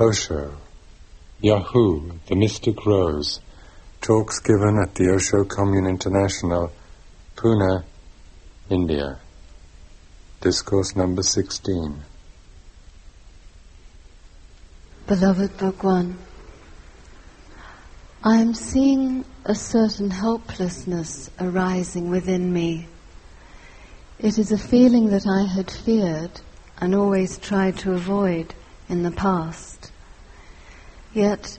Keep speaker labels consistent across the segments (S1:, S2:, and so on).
S1: Osho, Yahoo, the Mystic Rose, talks given at the Osho Commune International, Pune, India. Discourse number 16.
S2: Beloved Bhagwan, I am seeing a certain helplessness arising within me. It is a feeling that I had feared and always tried to avoid in the past. Yet,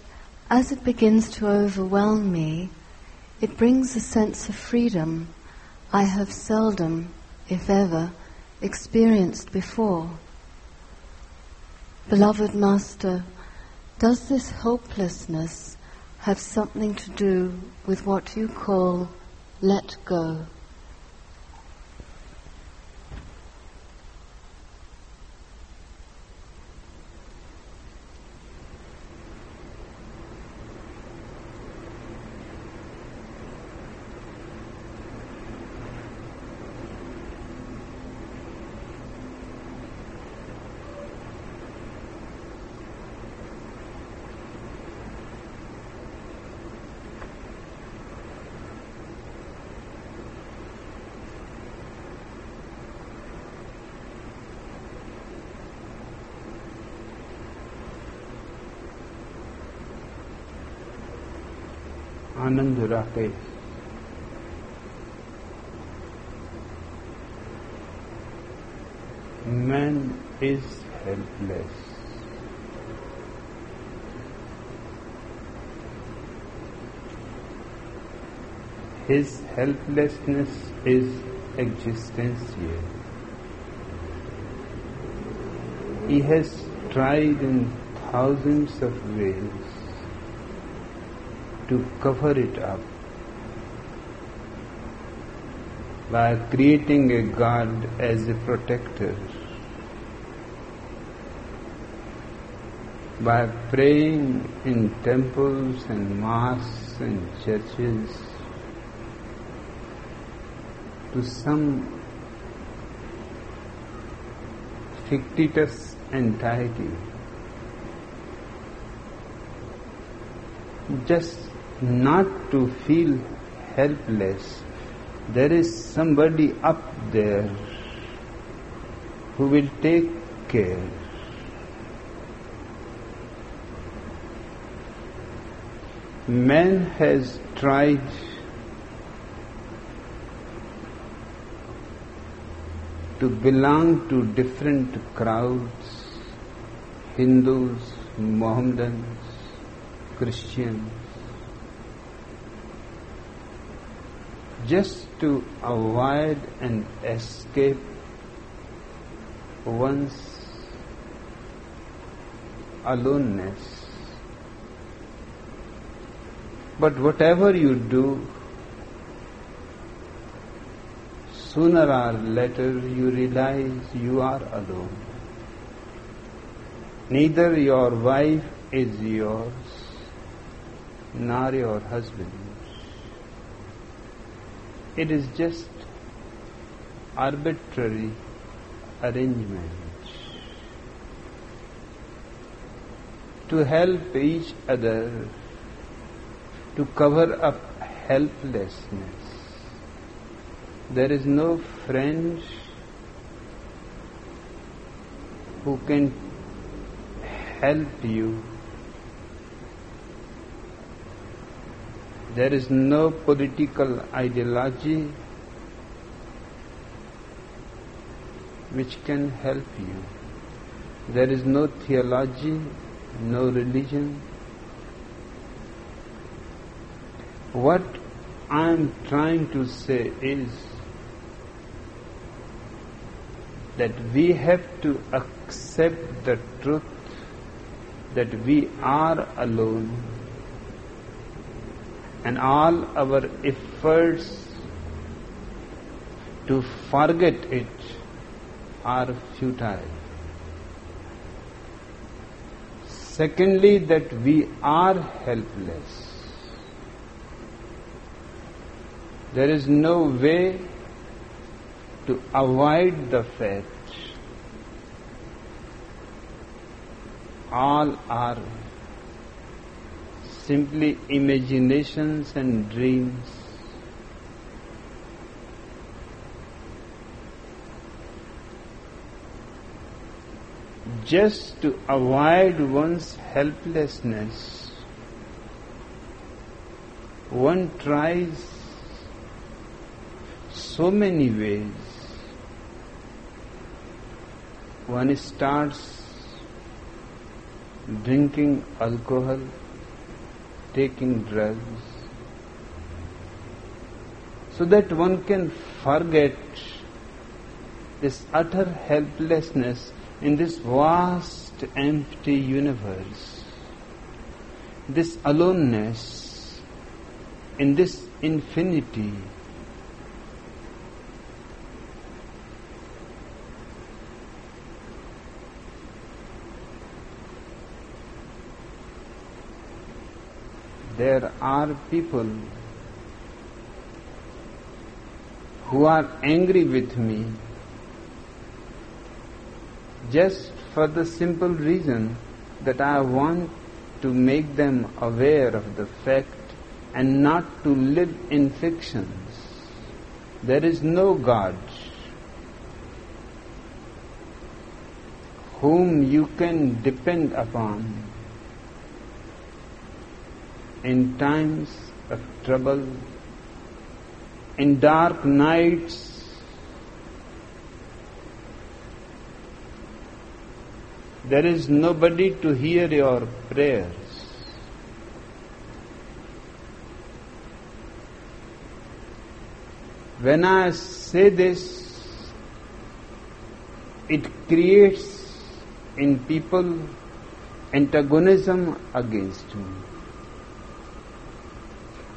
S2: as it begins to overwhelm me, it brings a sense of freedom I have seldom, if ever, experienced before. Beloved Master, does this hopelessness have something to do with what you call let go?
S3: duraak heeft. Man is helpless. His helplessness is existential. He has tried in thousands of ways to cover it up by creating a God as a protector, by praying in temples and mosques and churches to some fictitious entity. Just not to feel helpless. There is somebody up there who will take care. Man has tried to belong to different crowds, Hindus, Mohammedans, Christians, just to avoid and escape one's aloneness. But whatever you do, sooner or later you realize you are alone. Neither your wife is yours, nor your husband. It is just arbitrary arrangement to help each other to cover up helplessness. There is no friend who can help you There is no political ideology which can help you. There is no theology, no religion. What I am trying to say is that we have to accept the truth that we are alone and all our efforts to forget it are futile. Secondly, that we are helpless. There is no way to avoid the fact all are simply imaginations and dreams. Just to avoid one's helplessness, one tries so many ways. One starts drinking alcohol, taking drugs, so that one can forget this utter helplessness in this vast empty universe, this aloneness in this infinity. There are people who are angry with me just for the simple reason that I want to make them aware of the fact and not to live in fictions. There is no God whom you can depend upon in times of trouble, in dark nights, there is nobody to hear your prayers. When I say this, it creates in people antagonism against me.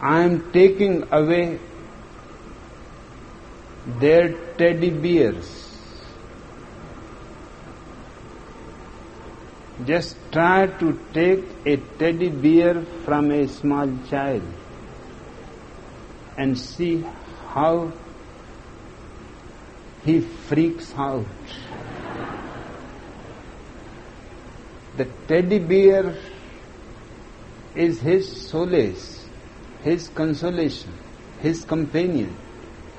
S3: I am taking away their teddy bears. Just try to take a teddy bear from a small child and see how he freaks out. The teddy bear is his solace his consolation, his companion,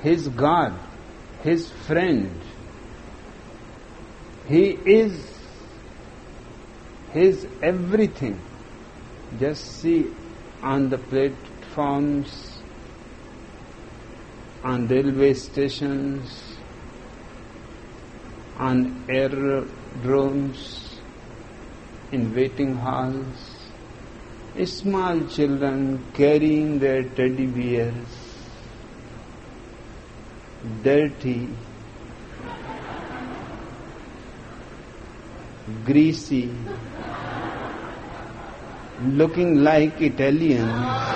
S3: his God, his friend. He is his everything. Just see on the platforms, on railway stations, on aerodromes, in waiting halls, small children carrying their teddy bears, dirty, greasy, looking like Italians.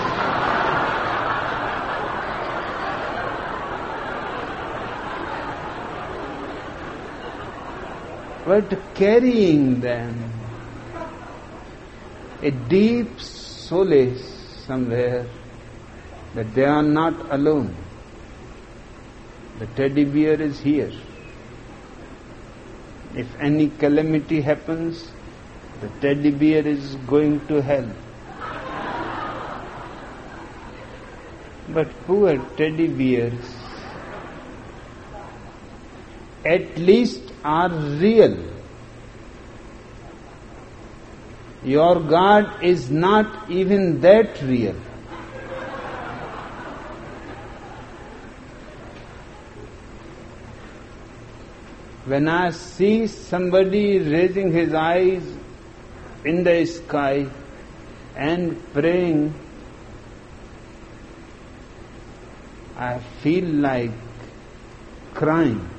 S3: but carrying them a deep solace somewhere that they are not alone. The teddy bear is here. If any calamity happens, the teddy bear is going to hell. But poor teddy bears at least are real. Your God is not even that real. When I see somebody raising his eyes in the sky and praying, I feel like crying.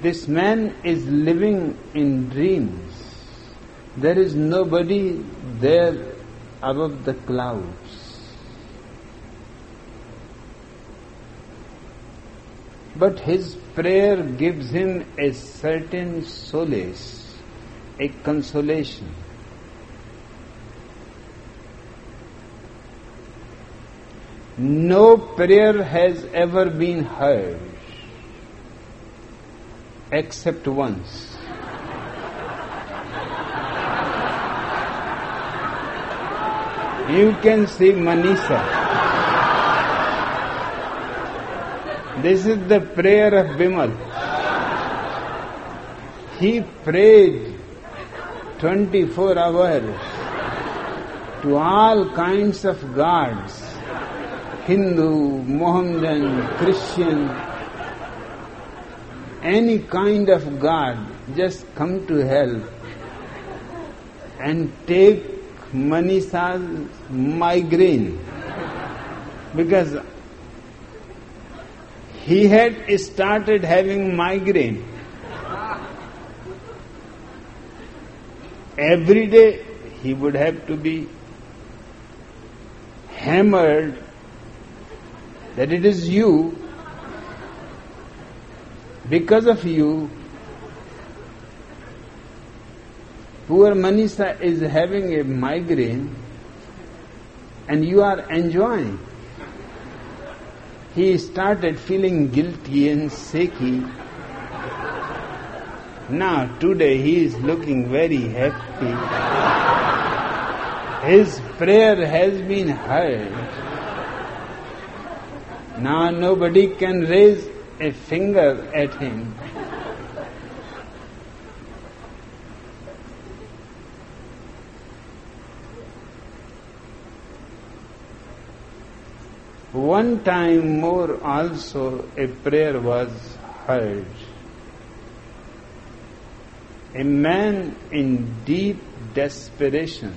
S3: This man is living in dreams. There is nobody there above the clouds. But his prayer gives him a certain solace, a consolation. No prayer has ever been heard except once. You can see Maneesha. This is the prayer of Bimal. He prayed 24 hours to all kinds of gods Hindu, Mohammedan, Christian, any kind of God, just come to help and take Maneesha's migraine. Because he had started having migraine. Every day he would have to be hammered that it is you, because of you, poor Maneesha is having a migraine and you are enjoying. He started feeling guilty and shaky. Now, today he is looking very happy. His prayer has been heard. Now nobody can raise a finger at him. One time more also a prayer was heard. A man in deep desperation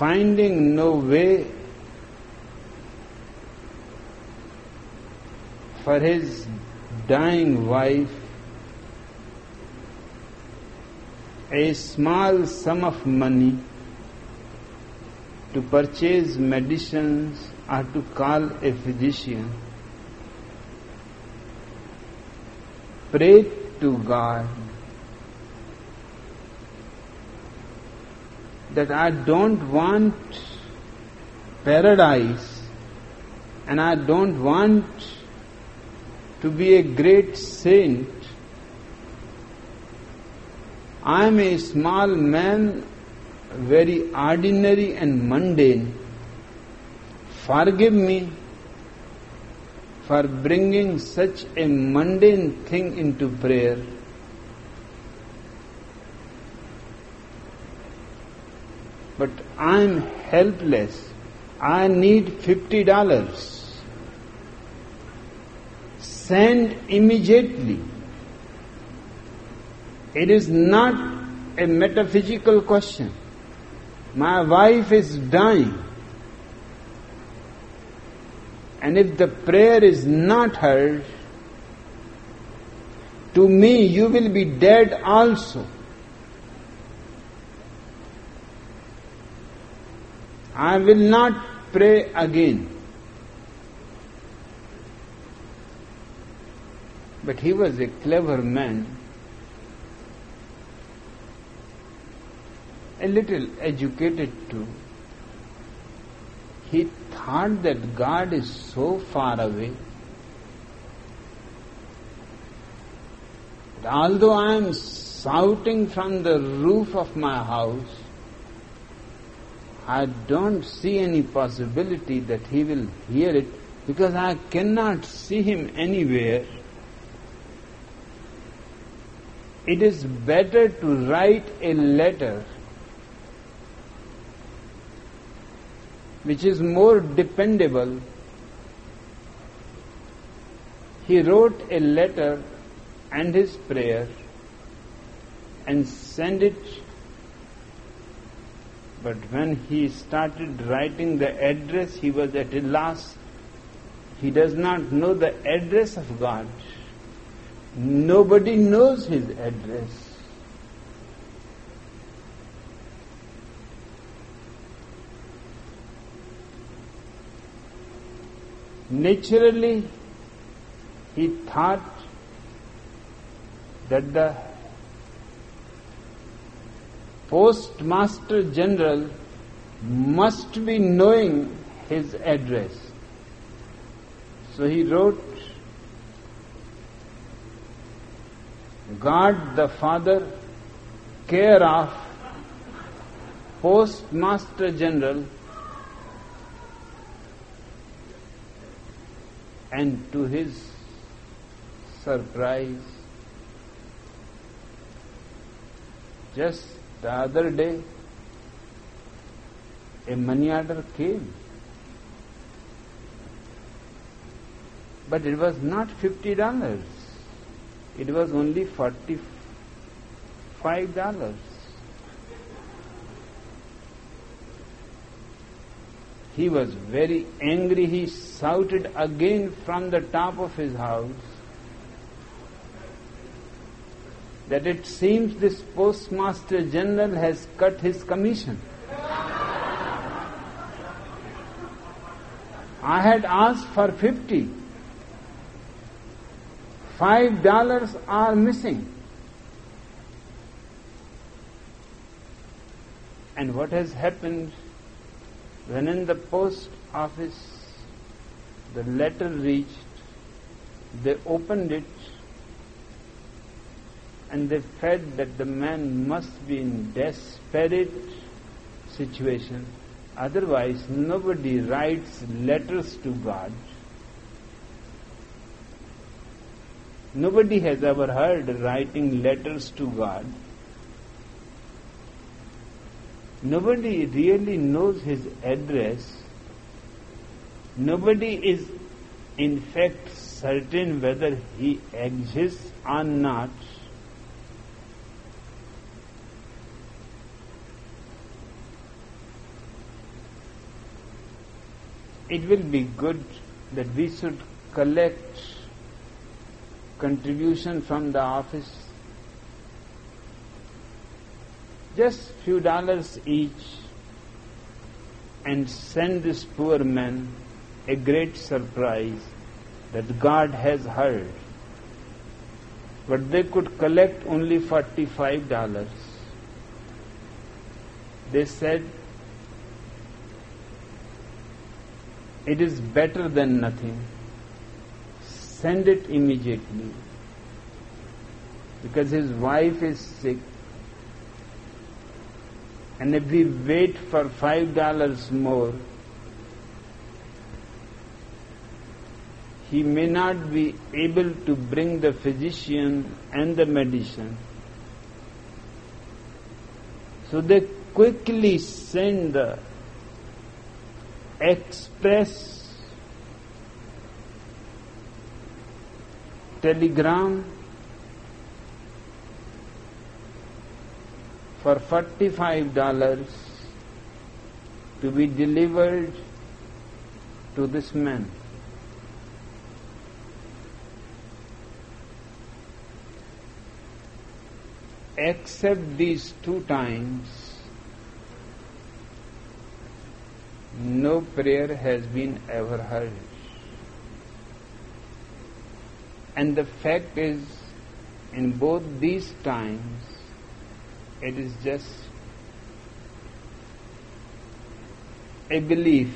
S3: finding no way for his dying wife a small sum of money to purchase medicines or to call a physician. Pray to God that I don't want paradise and I don't want to be a great saint. I am a small man, very ordinary and mundane. Forgive me for bringing such a mundane thing into prayer. but I'm helpless. I need $50. Send immediately. It is not a metaphysical question. My wife is dying. And if the prayer is not heard, to me you will be dead also. I will not pray again. But he was a clever man, a little educated too. He thought that God is so far away. Although I am shouting from the roof of my house, I don't see any possibility that he will hear it because I cannot see him anywhere. It is better to write a letter which is more dependable. He wrote a letter and his prayer and sent it but when he started writing the address, he was at a loss. He does not know the address of God. Nobody knows his address. Naturally, he thought that the Postmaster General must be knowing his address. So he wrote, God the Father, care of Postmaster General and to his surprise, just the other day, a money order came. But it was not fifty dollars. It was only forty-five dollars. He was very angry. He shouted again from the top of his house that it seems this postmaster general has cut his commission. I had asked for 50. Five dollars are missing. And what has happened when in the post office the letter reached, they opened it and they felt that the man must be in desperate situation. Otherwise, nobody writes letters to God. Nobody has ever heard writing letters to God. Nobody really knows his address. Nobody is in fact certain whether he exists or not. It will be good that we should collect contribution from the office just few dollars each and send this poor man a great surprise that God has heard. But they could collect only forty-five dollars. They said, it is better than nothing. Send it immediately. Because his wife is sick and if we wait for five dollars more, he may not be able to bring the physician and the medicine. So they quickly send the express telegram for $45 to be delivered to this man. Except these two times, no prayer has been ever heard. And the fact is, in both these times, it is just a belief.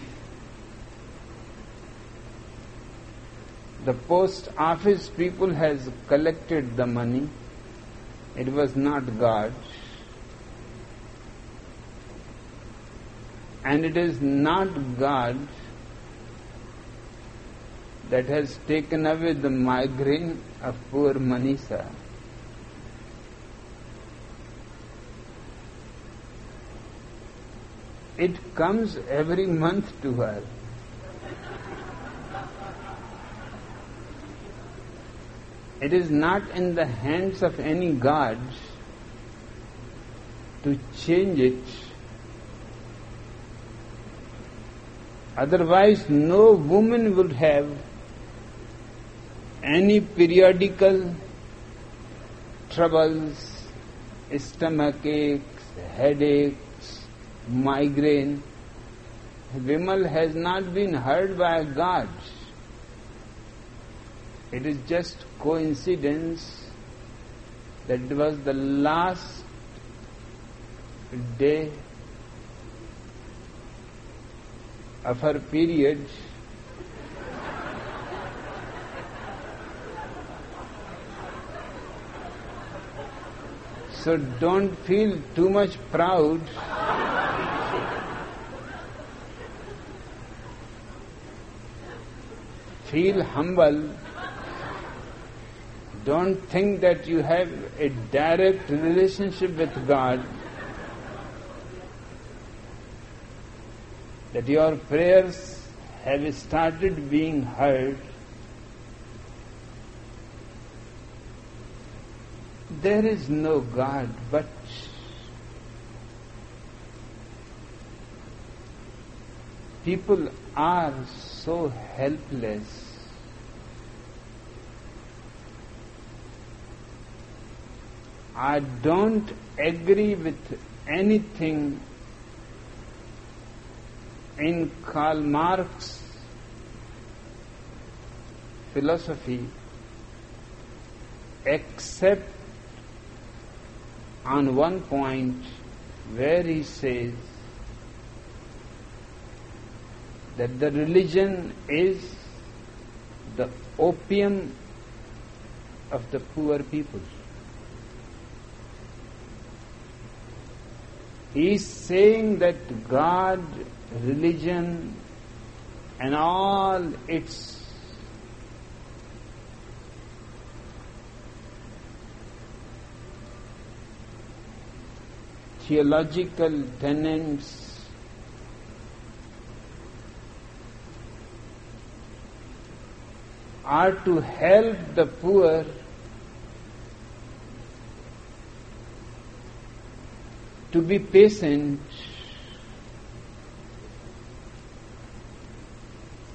S3: The post office people has collected the money. It was not God. And it is not God that has taken away the migraine of poor Maneesha. It comes every month to her. It is not in the hands of any god to change it. Otherwise, no woman would have any periodical troubles, stomach aches, headaches, migraine, Vimal has not been heard by God. It is just coincidence that it was the last day of her period So don't feel too much proud. feel humble. Don't think that you have a direct relationship with God. That your prayers have started being heard. There is no God, but people are so helpless. I don't agree with anything in Karl Marx philosophy except on one point where he says that the religion is the opium of the poor people. He is saying that God, religion, and all its theological tenets. Are to help the poor. To be patient,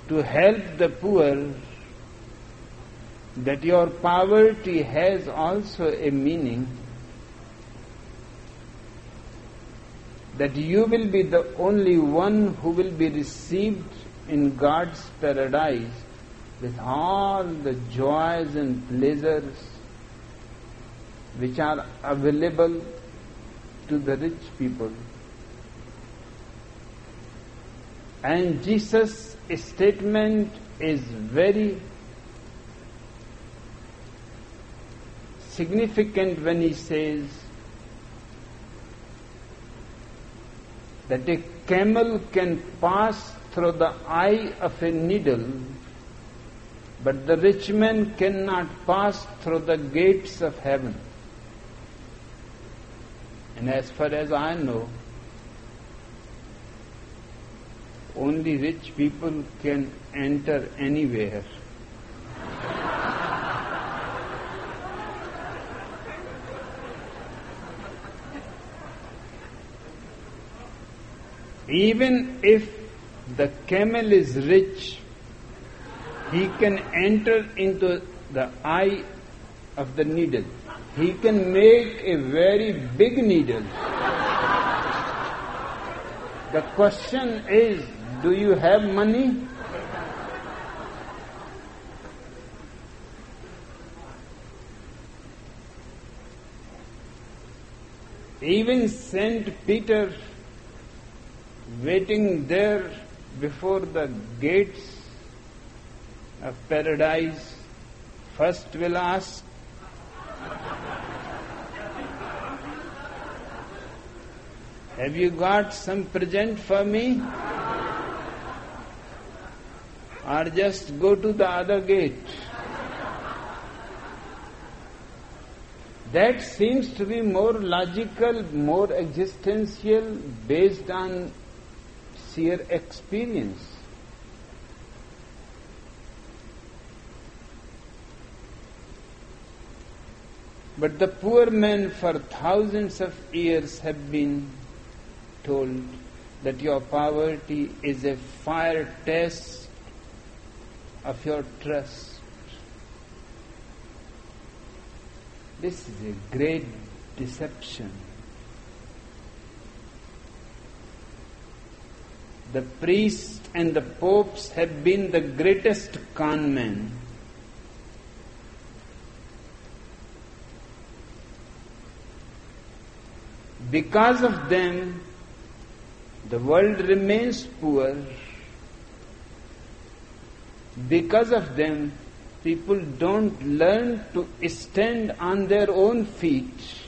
S3: to help the poor, that your poverty has also a meaning, that you will be the only one who will be received in God's paradise with all the joys and pleasures which are available to the rich people. And Jesus' statement is very significant when he says that a camel can pass through the eye of a needle, but the rich man cannot pass through the gates of heaven. And as far as I know, only rich people can enter anywhere. Even if the camel is rich, he can enter into the eye of the needle he can make a very big needle. The question is, do you have money? Even Saint Peter, waiting there before the gates of paradise, first will ask, have you got some present for me? Or just go to the other gate? That seems to be more logical, more existential, based on sheer experience. But the poor men for thousands of years have been told that your poverty is a fire test of your trust. This is a great deception. The priests and the popes have been the greatest con men. Because of them, the world remains poor. Because of them, people don't learn to stand on their own feet.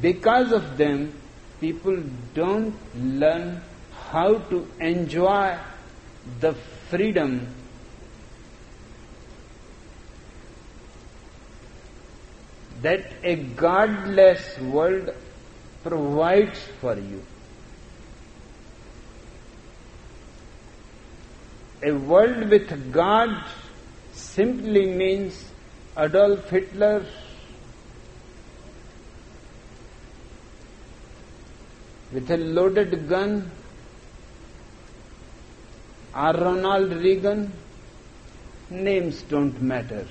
S3: because of them, people don't learn how to enjoy the freedom that a godless world provides for you. A world with God simply means Adolf Hitler with a loaded gun or Ronald Reagan, names don't matter.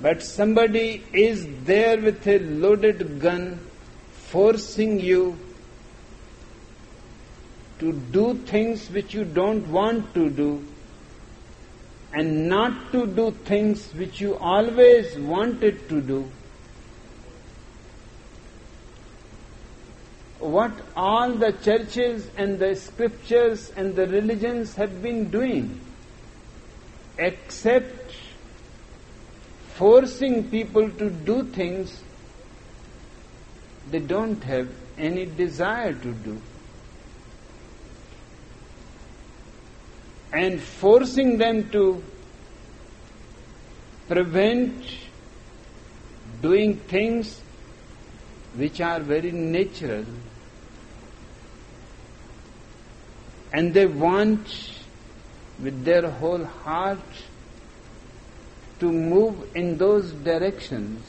S3: But somebody is there with a loaded gun forcing you to do things which you don't want to do and not to do things which you always wanted to do. What all the churches and the scriptures and the religions have been doing, except forcing people to do things they don't have any desire to do. And forcing them to prevent doing things which are very natural. And they want with their whole heart to move in those directions.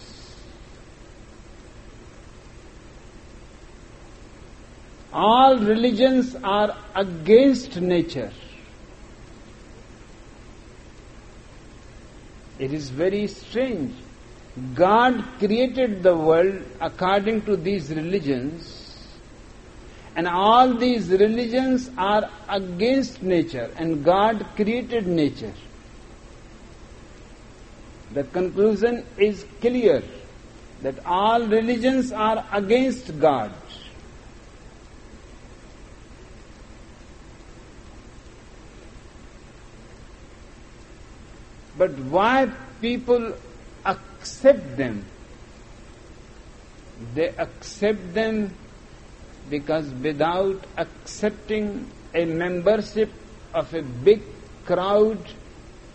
S3: All religions are against nature. It is very strange. God created the world according to these religions, and all these religions are against nature, and God created nature. The conclusion is clear that all religions are against God. But why people accept them? They accept them because without accepting a membership of a big crowd,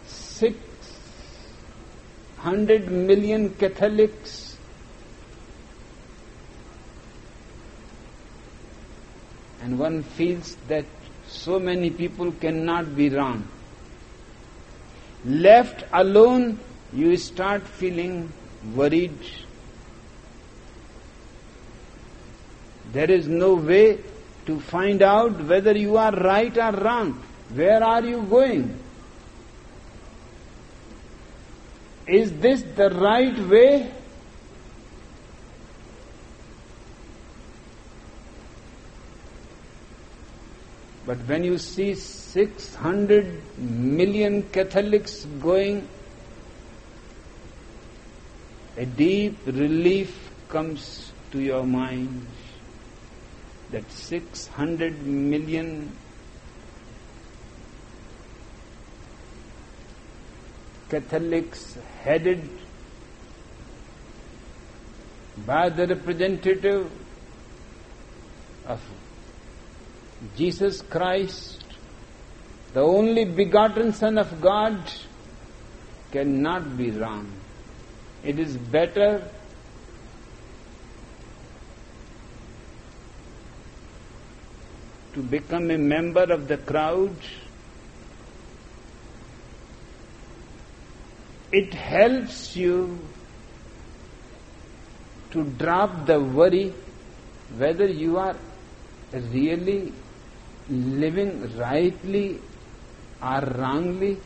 S3: 600 million Catholics and one feels that so many people cannot be wrong. Left alone, you start feeling worried. There is no way to find out whether you are right or wrong. Where are you going? Is this the right way? But when you see 600 million Catholics going, a deep relief comes to your mind that 600 million Catholics headed by the representative of Jesus Christ, the only begotten Son of God, cannot be wrong. It is better to become a member of the crowd it helps you to drop the worry whether you are really living rightly or wrongly,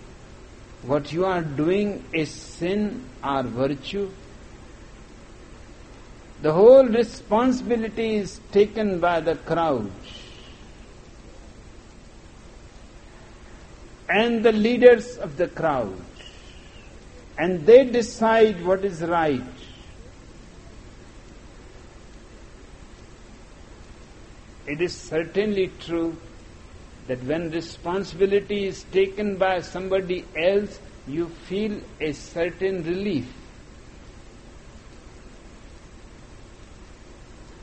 S3: what you are doing is sin or virtue. The whole responsibility is taken by the crowd. And the leaders of the crowd and they decide what is right. It is certainly true that when responsibility is taken by somebody else, you feel a certain relief.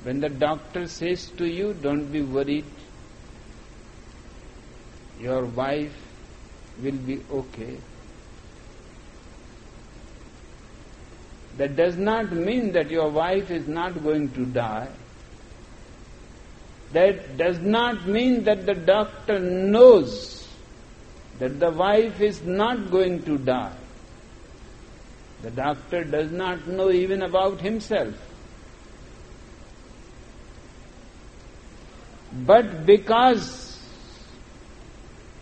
S3: When the doctor says to you, don't be worried, your wife will be okay. That does not mean that your wife is not going to die. That does not mean that the doctor knows that the wife is not going to die. The doctor does not know even about himself. But because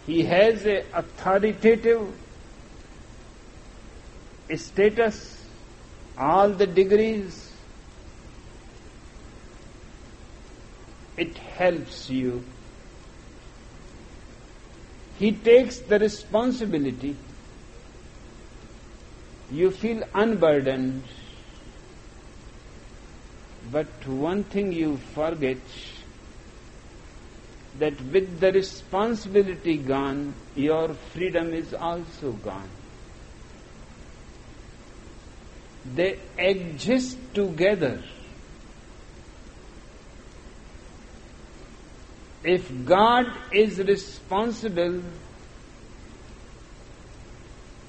S3: he has a authoritative status, all the degrees, it helps you. He takes the responsibility. You feel unburdened. But one thing you forget that with the responsibility gone, your freedom is also gone. They exist together. If God is responsible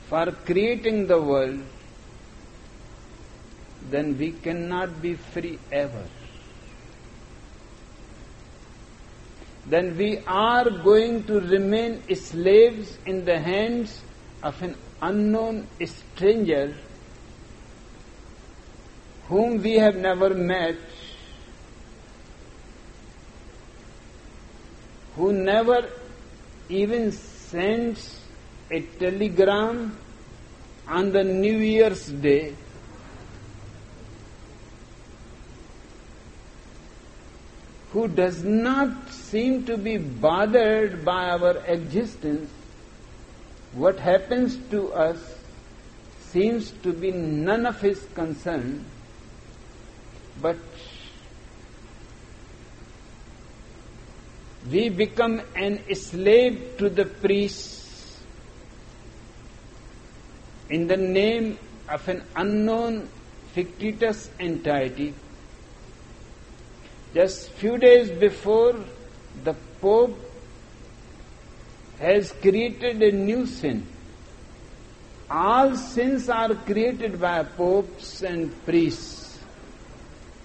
S3: for creating the world, then we cannot be free ever. Then we are going to remain slaves in the hands of an unknown stranger whom we have never met, who never even sends a telegram on the New Year's Day who does not seem to be bothered by our existence, what happens to us seems to be none of his concern, but we become an slave to the priests in the name of an unknown fictitious entity just few days before, the Pope has created a new sin. All sins are created by popes and priests.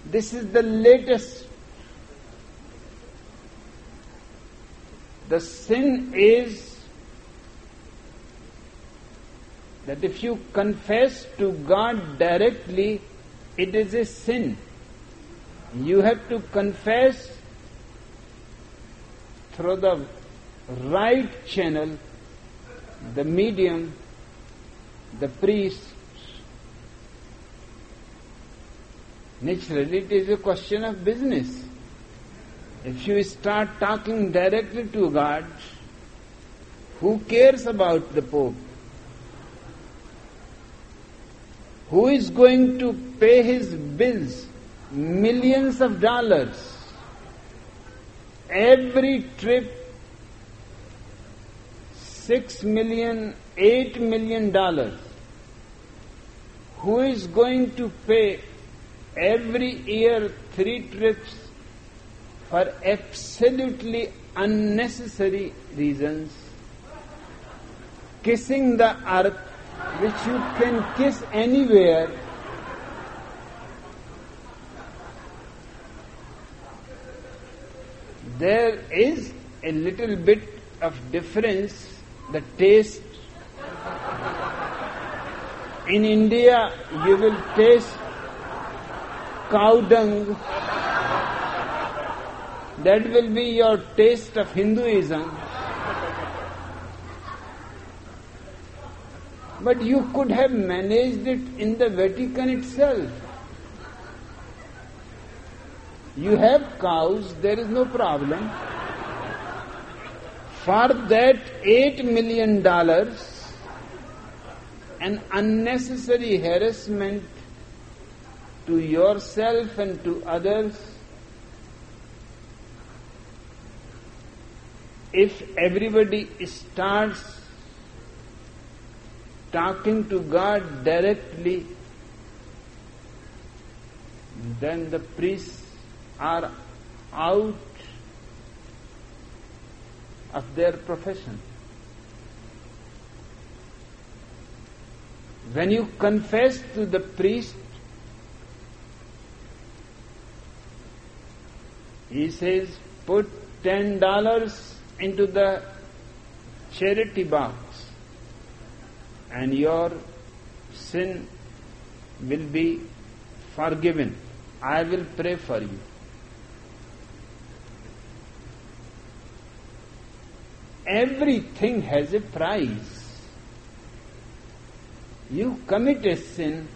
S3: This is the latest. The sin is that if you confess to God directly, it is a sin. You have to confess through the right channel, the medium, the priest. Naturally, it is a question of business. If you start talking directly to God, who cares about the Pope? Who is going to pay his bills? Millions of dollars. Every trip, six million, eight million dollars. Who is going to pay every year three trips for absolutely unnecessary reasons? Kissing the earth, which you can kiss anywhere there is a little bit of difference, the taste. In India, you will taste cow dung. That will be your taste of Hinduism. But you could have managed it in the Vatican itself. You have cows, there is no problem. For that eight million dollars, an unnecessary harassment to yourself and to others, if everybody starts talking to God directly, then the priests are out of their profession. When you confess to the priest, he says, put ten dollars into the charity box and your sin will be forgiven. I will pray for you. Everything has a price. You commit a sin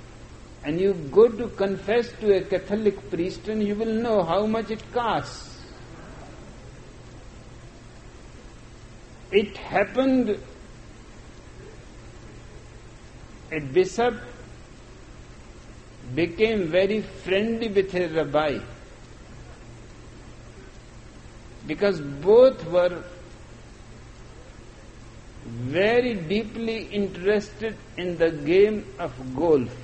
S3: and you go to confess to a Catholic priest and you will know how much it costs. It happened a bishop became very friendly with a rabbi because both were very deeply interested in the game of golf.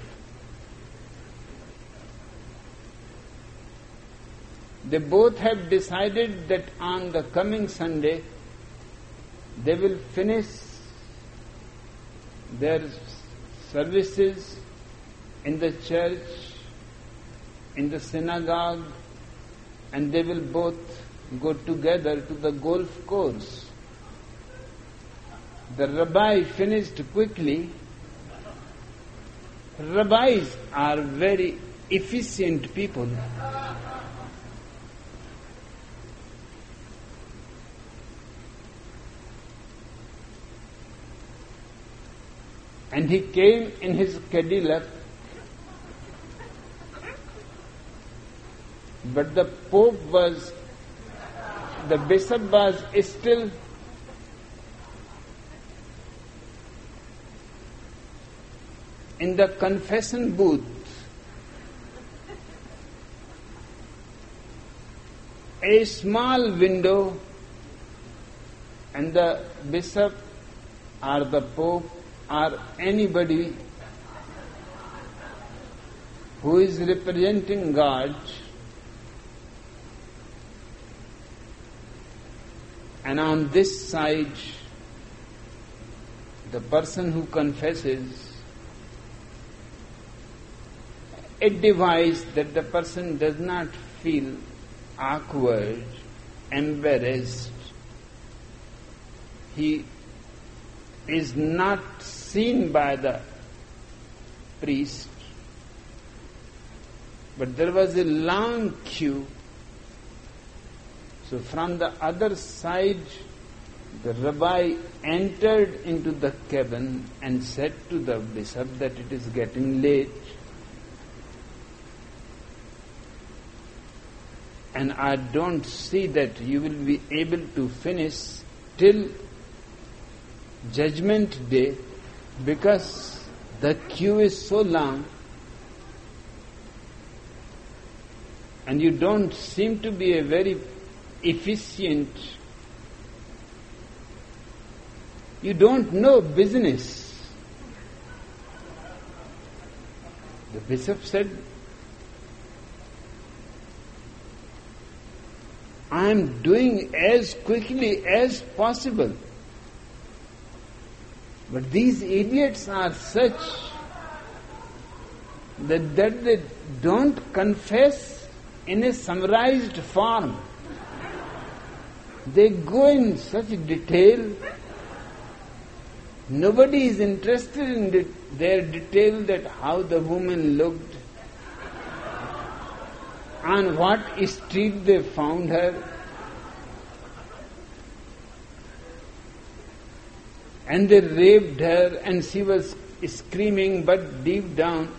S3: They both have decided that on the coming Sunday they will finish their services in the church, in the synagogue, and they will both go together to the golf course. The rabbi finished quickly. Rabbis are very efficient people. And he came in his Cadillac, but the Pope was, the bishop was still in the confession booth. A small window, and the bishop or the pope or anybody who is representing God and on this side the person who confesses a device that the person does not feel awkward, embarrassed. He is not seen by the priest, but there was a long queue. So from the other side, the rabbi entered into the cabin and said to the bishop that it is getting late. And I don't see that you will be able to finish till Judgment Day because the queue is so long and you don't seem to be a very efficient, you don't know business. The bishop said, I am doing as quickly as possible. But these idiots are such that, that they don't confess in a summarized form. They go in such detail. Nobody is interested in the, their detail that how the woman looked, on what street they found her, and they raped her and she was screaming but deep down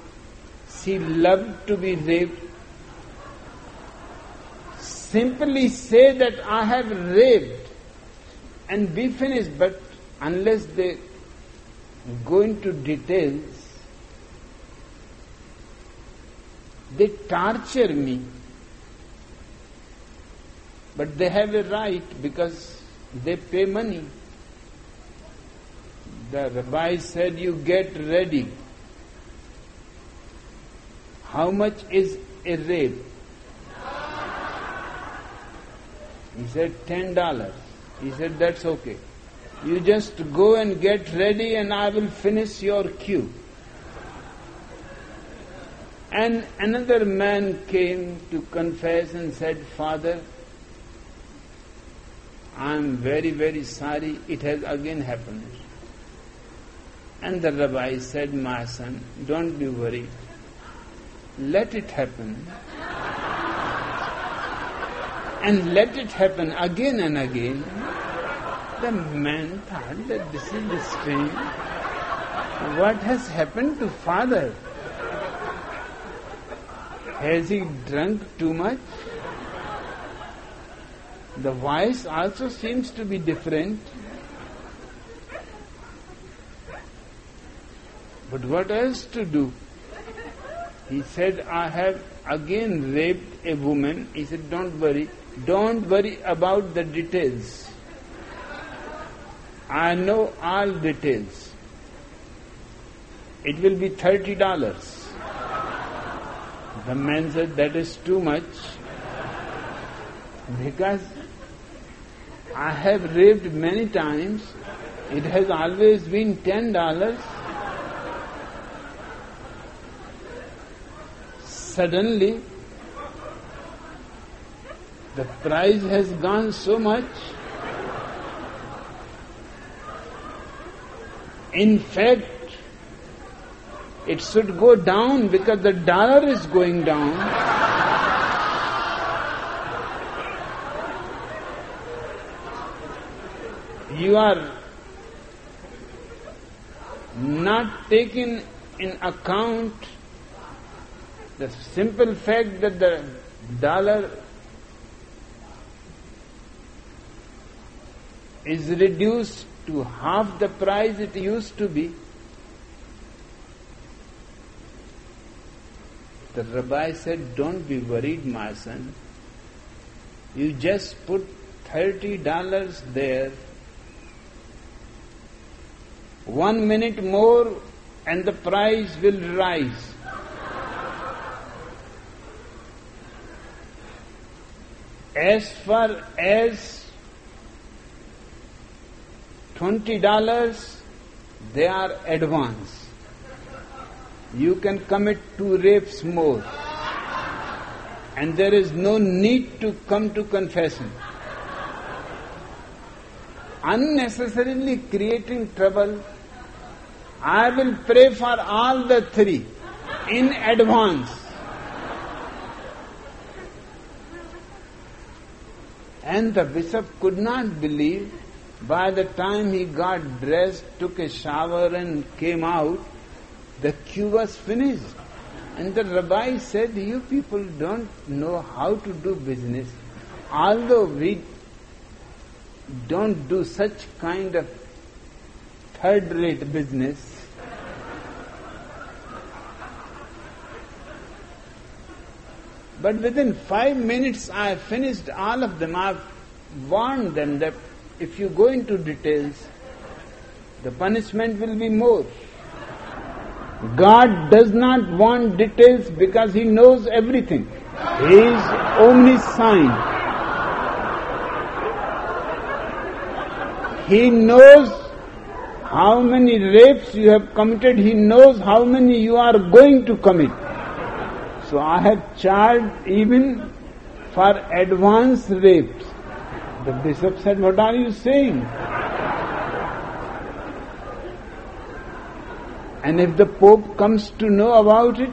S3: she loved to be raped. Simply say that I have raped and be finished but unless they go into details they torture me but they have a right because they pay money the rabbi said, You get ready. How much is a rape? He said, ten dollars. He said, that's okay. You just go and get ready and I will finish your queue. And another man came to confess and said, Father, I am very, very sorry, it has again happened. And the rabbi said, My son, don't be worried. Let it happen. and let it happen again and again. The man thought that this is strange. What has happened to father? Has he drunk too much? The voice also seems to be different. But what else to do? He said, I have again raped a woman. He said, Don't worry. Don't worry about the details. I know all details. It will be thirty dollars. The man said, That is too much because I have raped many times. It has always been ten dollars. Suddenly, the price has gone so much. In fact, it should go down because the dollar is going down. You are not taking in account the simple fact that the dollar is reduced to half the price it used to be. The rabbi said, Don't be worried, my son. You just put thirty dollars there. One minute more and the price will rise. As far as twenty dollars, they are advance. You can commit two rapes more. And there is no need to come to confession. Unnecessarily creating trouble, I will pray for all the three in advance. And the bishop could not believe. By the time he got dressed, took a shower, and came out, the queue was finished. And the rabbi said, You people don't know how to do business. Although we don't do such kind of third rate business, but within five minutes I finished all of them. I've warned them that if you go into details, the punishment will be more. God does not want details because He knows everything. He is omniscient. He knows how many rapes you have committed, He knows how many you are going to commit. So I have charged even for advanced rapes. The bishop said, What are you saying? And if the Pope comes to know about it,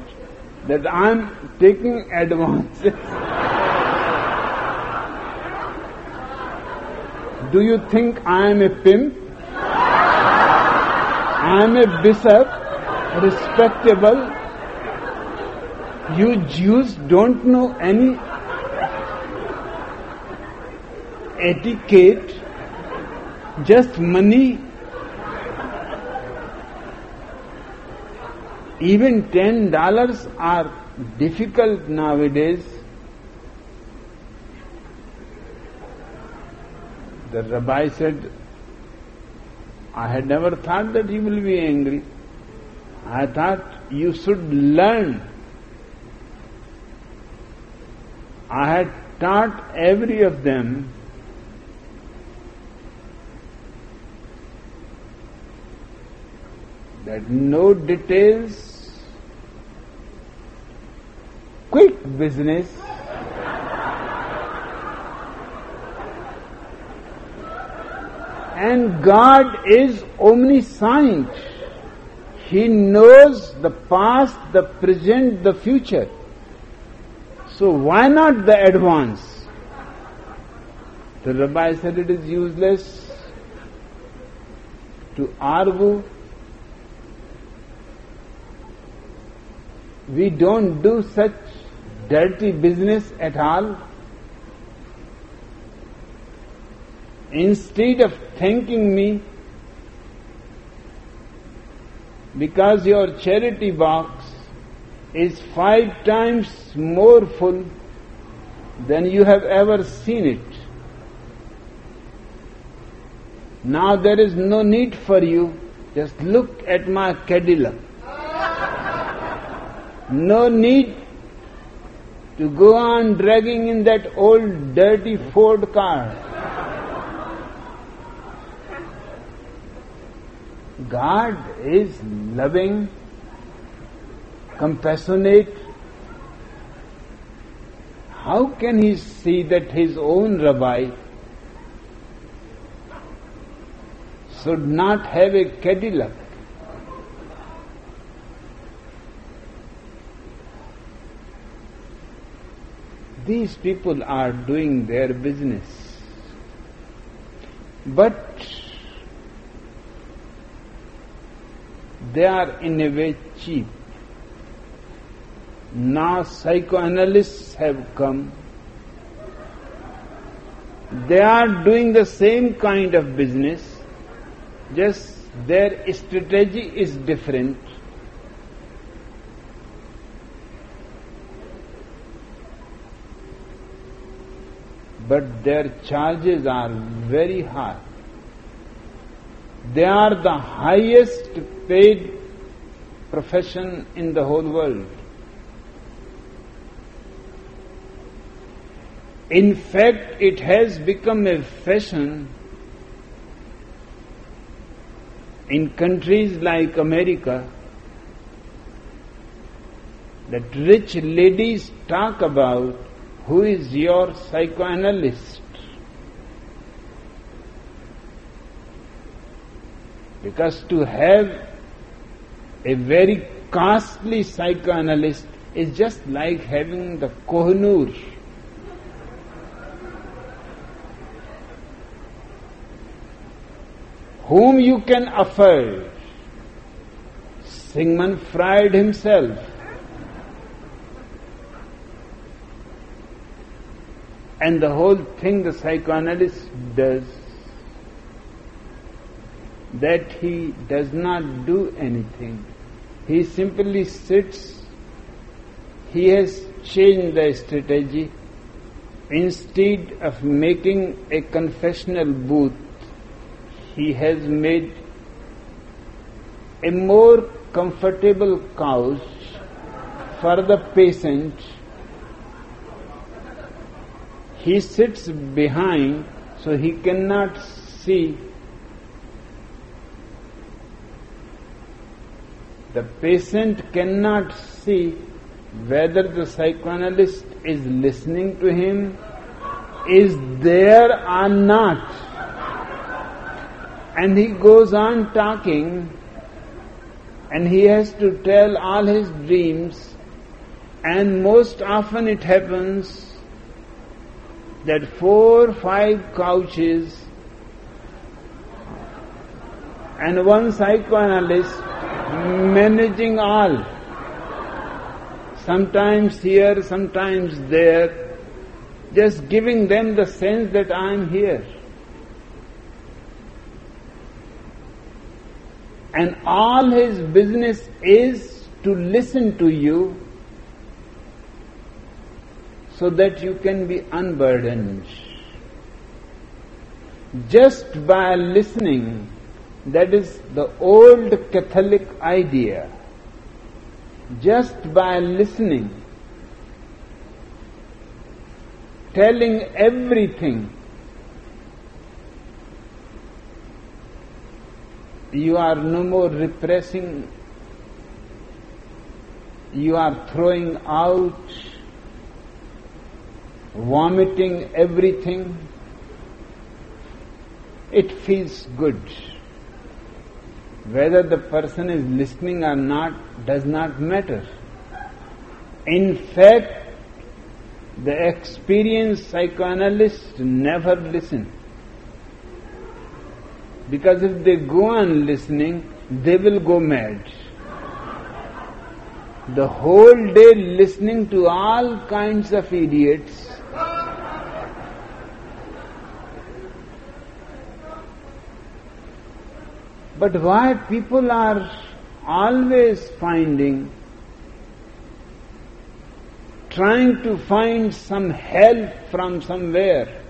S3: that I am taking advances, do you think I am a pimp? I am a bishop, respectable. You Jews don't know any etiquette, just money Even ten dollars are difficult nowadays. The rabbi said, I had never thought that he will be angry. I thought you should learn. I had taught every of them that no details, quick business, and God is omniscient. He knows the past, the present, the future. So why not the advance? The rabbi said it is useless to argue. We don't do such dirty business at all. Instead of thanking me because your charity box is five times more full than you have ever seen it. Now there is no need for you. Just look at my Cadillac. No need to go on dragging in that old dirty Ford car. God is loving, compassionate. How can he see that his own rabbi should not have a Cadillac? These people are doing their business. But they are in a way cheap. Now psychoanalysts have come. They are doing the same kind of business, just their strategy is different. But their charges are very high. They are the highest paid profession in the whole world. In fact, it has become a fashion in countries like America that rich ladies talk about who is your psychoanalyst. Because to have a very costly psychoanalyst is just like having the Kohinoor. Whom you can afford. Sigmund Freud himself. And the whole thing the psychoanalyst does that he does not do anything. He simply sits, he has changed the strategy. Instead of making a confessional booth, he has made a more comfortable couch for the patient. He sits behind so he cannot see The patient cannot see whether the psychoanalyst is listening to him, is there or not. And he goes on talking and he has to tell all his dreams and most often it happens that four, five couches and one psychoanalyst managing all. Sometimes here, sometimes there, just giving them the sense that I am here. And all his business is to listen to you so that you can be unburdened. Just by listening, that is the old Catholic idea. Just by listening, telling everything, you are no more repressing, you are throwing out, vomiting everything. It feels good. Whether the person is listening or not does not matter. In fact, the experienced psychoanalyst never listen. Because if they go on listening, they will go mad. The whole day listening to all kinds of idiots. But why people are always finding, trying to find some help from somewhere,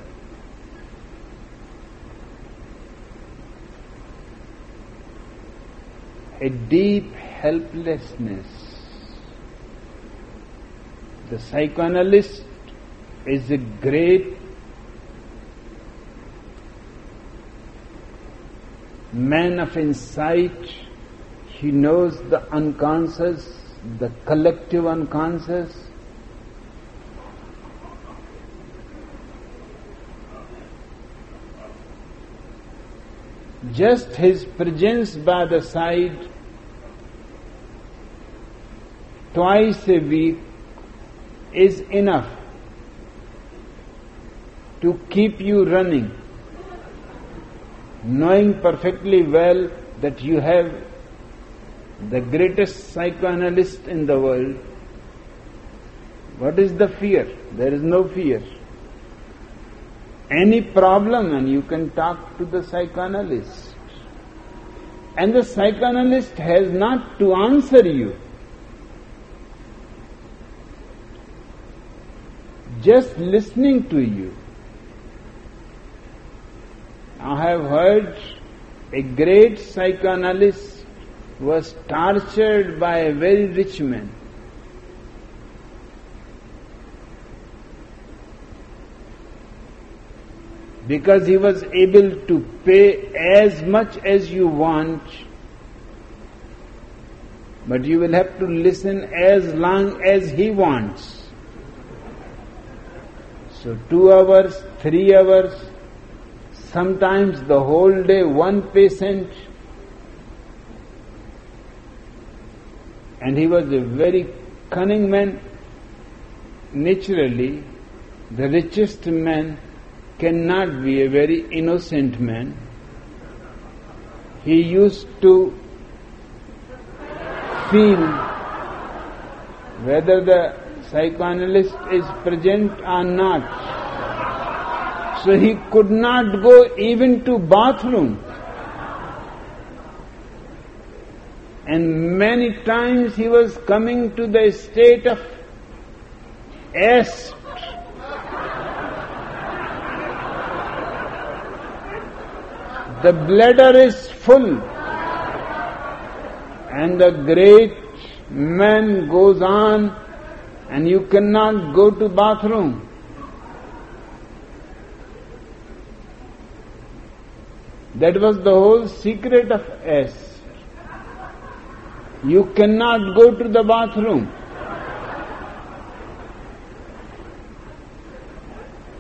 S3: a deep helplessness. The psychoanalyst is a great man of insight. He knows the unconscious, the collective unconscious. Just his presence by the side twice a week is enough to keep you running, knowing perfectly well that you have the greatest psychoanalyst in the world. What is the fear? There is no fear any problem and you can talk to the psychoanalyst. And the psychoanalyst has not to answer you. Just listening to you. I have heard a great psychoanalyst was tortured by a very rich man. because he was able to pay as much as you want, but you will have to listen as long as he wants. So, two hours, three hours, sometimes the whole day, one patient. And he was a very cunning man. Naturally, the richest man cannot be a very innocent man. He used to feel whether the psychoanalyst is present or not. So he could not go even to bathroom. And many times he was coming to the state of est The bladder is full and the great man goes on and you cannot go to bathroom. That was the whole secret of est. You cannot go to the bathroom.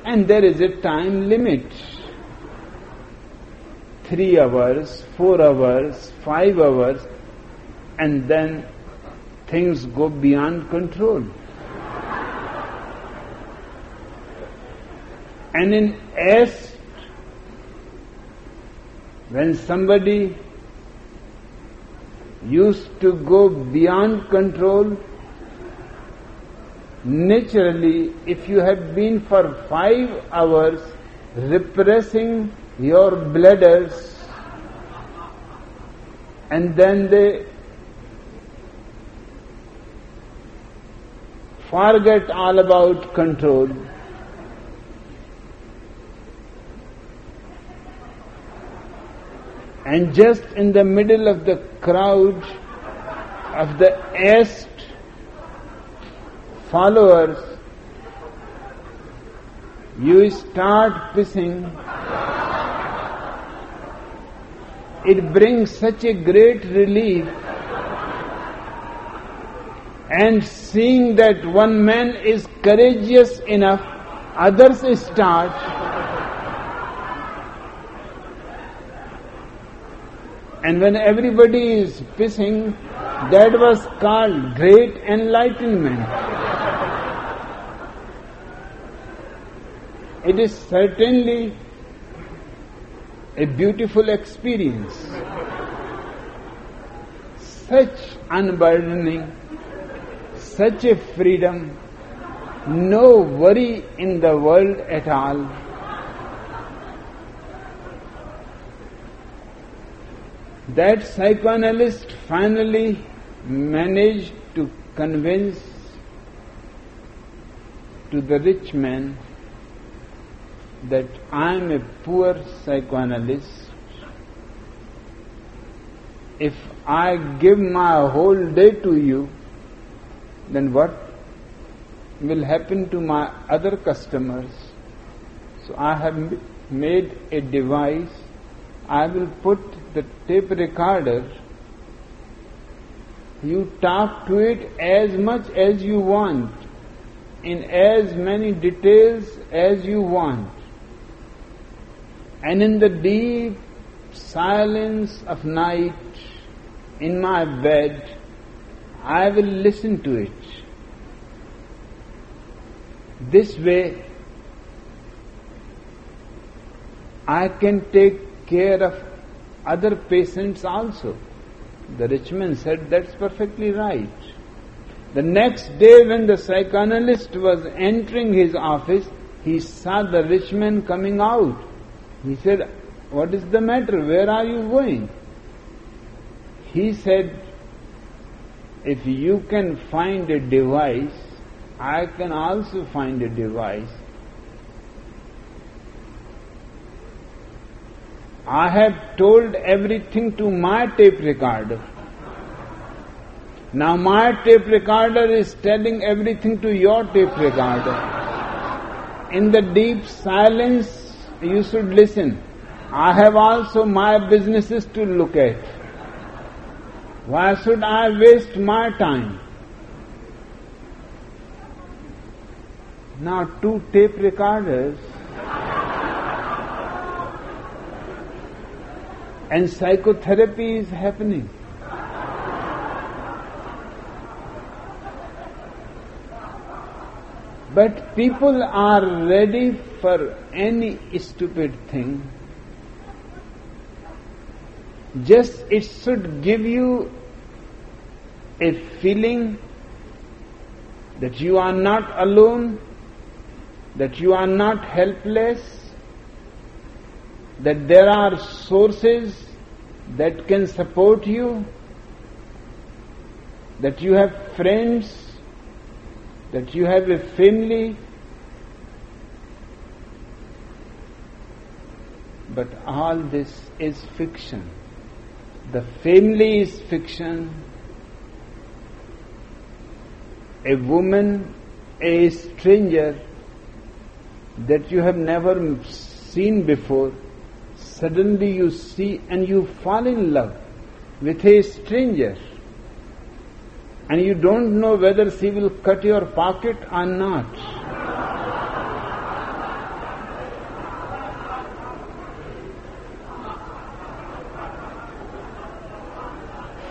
S3: And there is a time limit three hours, four hours, five hours, and then things go beyond control. And in est, when somebody used to go beyond control, naturally, if you have been for five hours repressing your bladders and then they forget all about control. And just in the middle of the crowd of the est followers, you start pissing it brings such a great relief. And seeing that one man is courageous enough, others start. And when everybody is pissing, that was called great enlightenment. It is certainly a beautiful experience. Such unburdening, such a freedom, no worry in the world at all. That psychoanalyst finally managed to convince to the rich man that I am a poor psychoanalyst, if I give my whole day to you, then what will happen to my other customers? So I have made a device. I will put the tape recorder. You talk to it as much as you want, in as many details as you want. And in the deep silence of night, in my bed, I will listen to it. This way, I can take care of other patients also. The rich man said, That's perfectly right. The next day, when the psychoanalyst was entering his office, he saw the rich man coming out. He said, What is the matter? Where are you going? He said, If you can find a device, I can also find a device. I have told everything to my tape recorder. Now my tape recorder is telling everything to your tape recorder. In the deep silence you should listen. I have also my businesses to look at. Why should I waste my time? Now, two tape recorders and psychotherapy is happening. But people are ready for any stupid thing. Just it should give you a feeling that you are not alone, that you are not helpless, that there are sources that can support you, that you have friends that you have a family, but all this is fiction. The family is fiction. A woman, a stranger that you have never seen before, suddenly you see and you fall in love with a stranger and you don't know whether she will cut your pocket or not.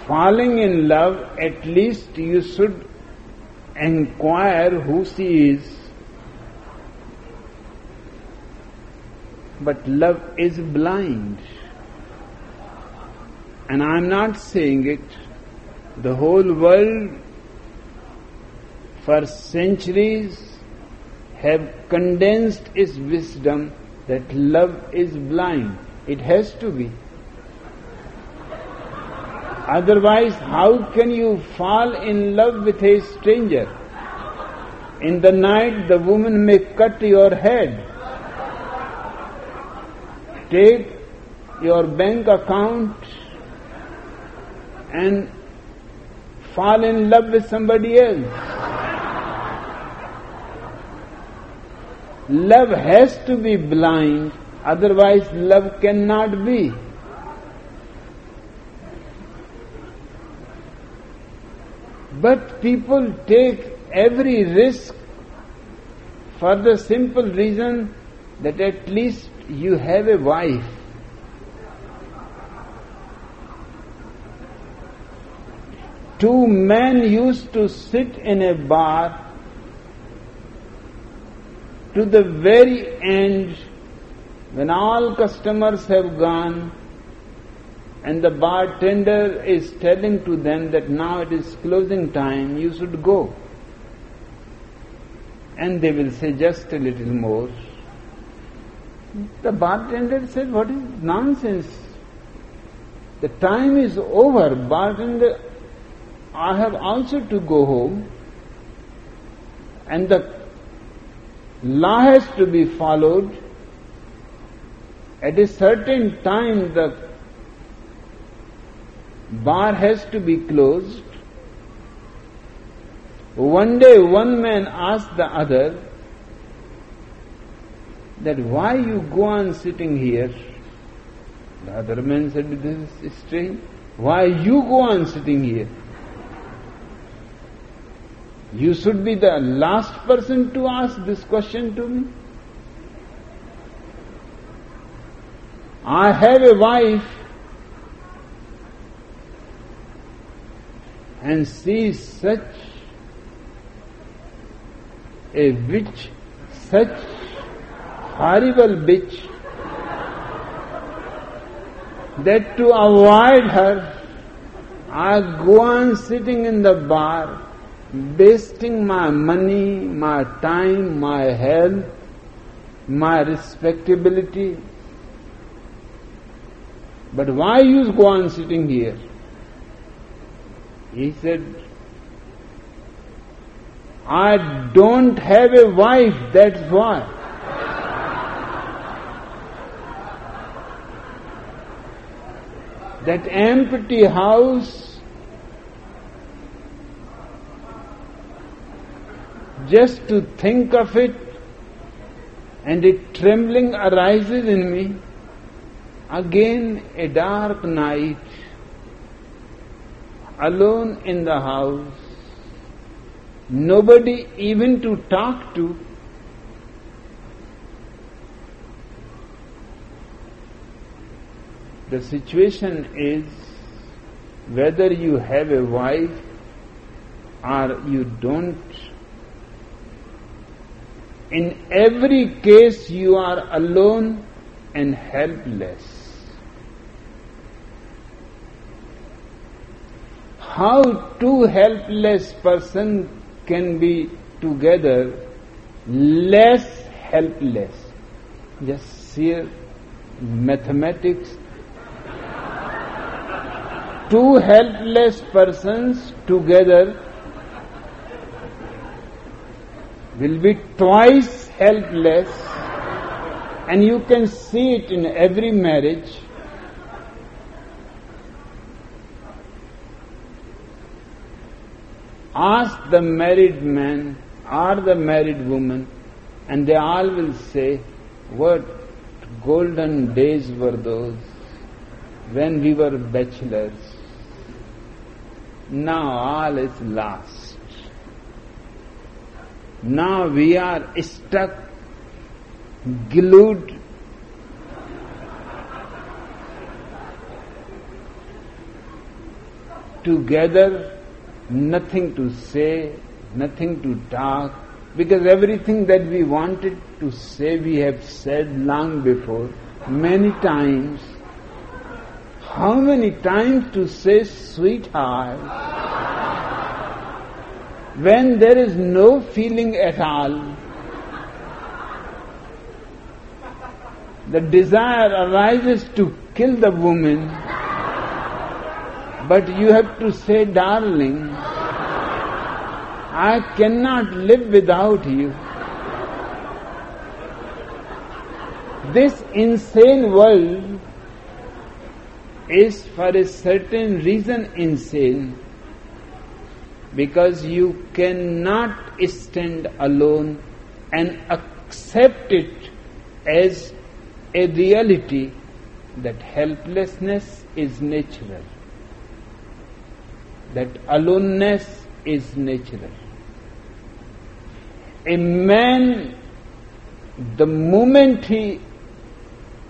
S3: Falling in love, at least you should inquire who she is. But love is blind. And I'm not saying it the whole world for centuries have condensed its wisdom that love is blind. It has to be. Otherwise, how can you fall in love with a stranger? In the night, the woman may cut your head, take your bank account and fall in love with somebody else. love has to be blind, otherwise, love cannot be. But people take every risk for the simple reason that at least you have a wife. Two men used to sit in a bar to the very end when all customers have gone and the bartender is telling to them that now it is closing time, you should go. And they will say just a little more. The bartender said, What is nonsense? The time is over. Bartender, I have also to go home. And the law has to be followed. At a certain time, the bar has to be closed. One day, one man asked the other that why you go on sitting here. The other man said, This is strange. Why you go on sitting here? You should be the last person to ask this question to me. I have a wife and she is such a witch, such horrible bitch that to avoid her, I go on sitting in the bar wasting my money, my time, my health, my respectability. But why you go on sitting here? He said, I don't have a wife, that's why. That empty house just to think of it, and a trembling arises in me. Again, a dark night, alone in the house, nobody even to talk to. The situation is whether you have a wife or you don't in every case, you are alone and helpless. How two helpless persons can be together less helpless? Just sheer mathematics. Two helpless persons together will be twice helpless, and you can see it in every marriage. Ask the married man or the married woman, and they all will say, What golden days were those when we were bachelors. Now all is lost. Now we are stuck, glued together, nothing to say, nothing to talk, because everything that we wanted to say we have said long before, many times. How many times to say sweetheart? when there is no feeling at all, the desire arises to kill the woman, but you have to say, darling, I cannot live without you. This insane world is for a certain reason insane because you cannot stand alone and accept it as a reality that helplessness is natural, that aloneness is natural. A man, the moment he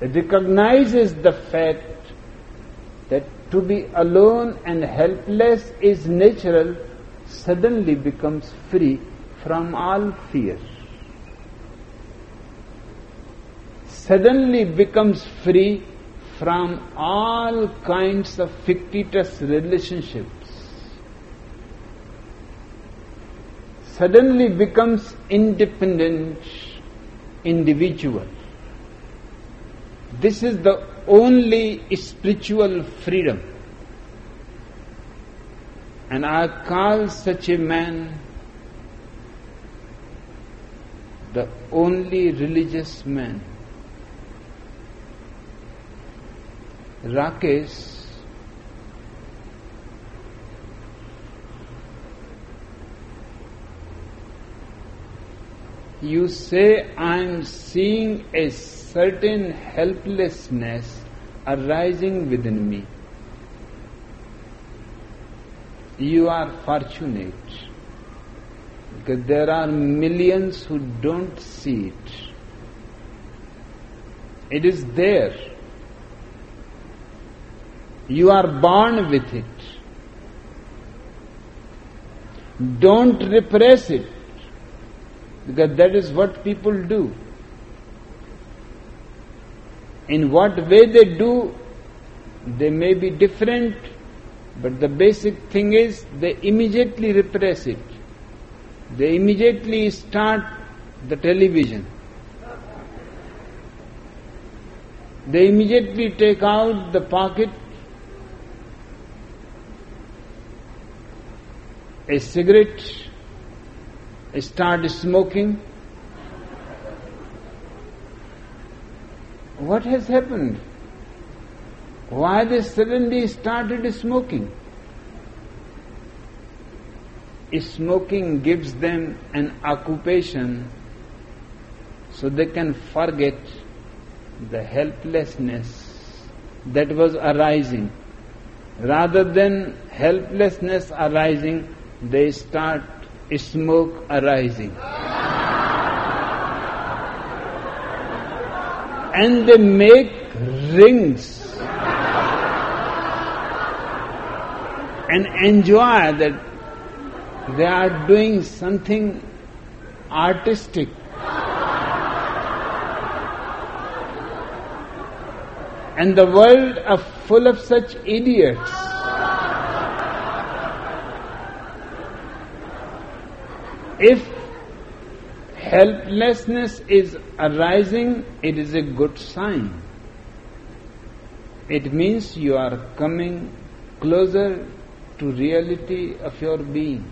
S3: recognizes the fact to be alone and helpless is natural, suddenly becomes free from all fear. Suddenly becomes free from all kinds of fictitious relationships. Suddenly becomes independent individual. This is the only spiritual freedom. And I call such a man the only religious man. Rakesh you say I am seeing a certain helplessness arising within me. You are fortunate because there are millions who don't see it. It is there. You are born with it. Don't repress it because that is what people do. In what way they do, they may be different, but the basic thing is they immediately repress it. They immediately start the television. They immediately take out the pocket a cigarette, start smoking. What has happened? Why they suddenly started smoking? Smoking gives them an occupation so they can forget the helplessness that was arising. Rather than helplessness arising, they start smoke arising. And they make rings and enjoy that they are doing something artistic. And the world is full of such idiots. If helplessness is arising, it is a good sign. It means you are coming closer to reality of your being.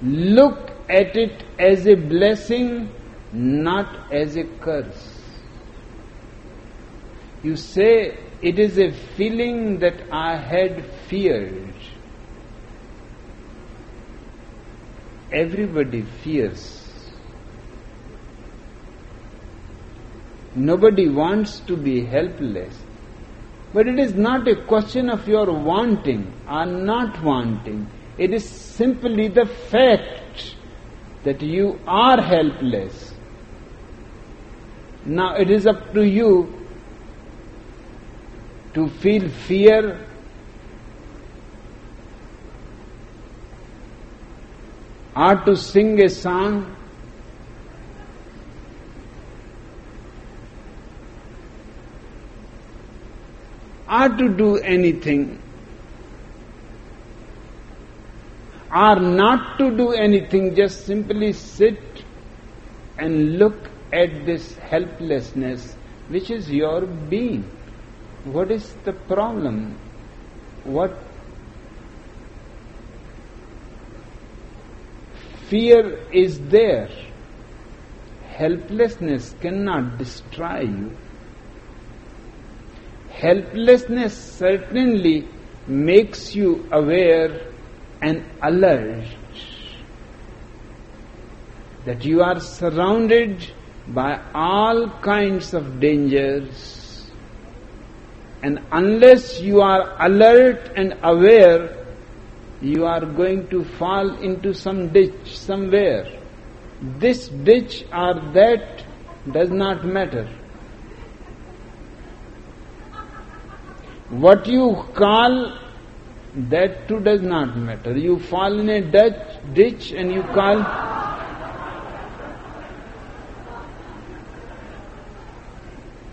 S3: Look at it as a blessing, not as a curse. You say, it is a feeling that I had feared. Everybody fears. Nobody wants to be helpless. But it is not a question of your wanting or not wanting. It is simply the fact that you are helpless. Now it is up to you to feel fear or to sing a song or to do anything or not to do anything, just simply sit and look at this helplessness which is your being. What is the problem? What fear is there? Helplessness cannot destroy you. Helplessness certainly makes you aware and alert that you are surrounded by all kinds of dangers And unless you are alert and aware, you are going to fall into some ditch somewhere. This ditch or that does not matter. What you call that too does not matter. You fall in a ditch and you call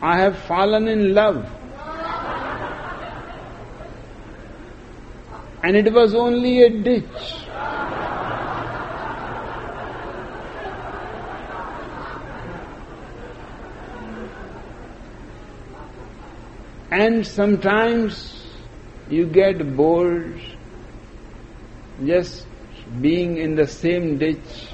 S3: I have fallen in love. And it was only a ditch. And sometimes you get bored just being in the same ditch.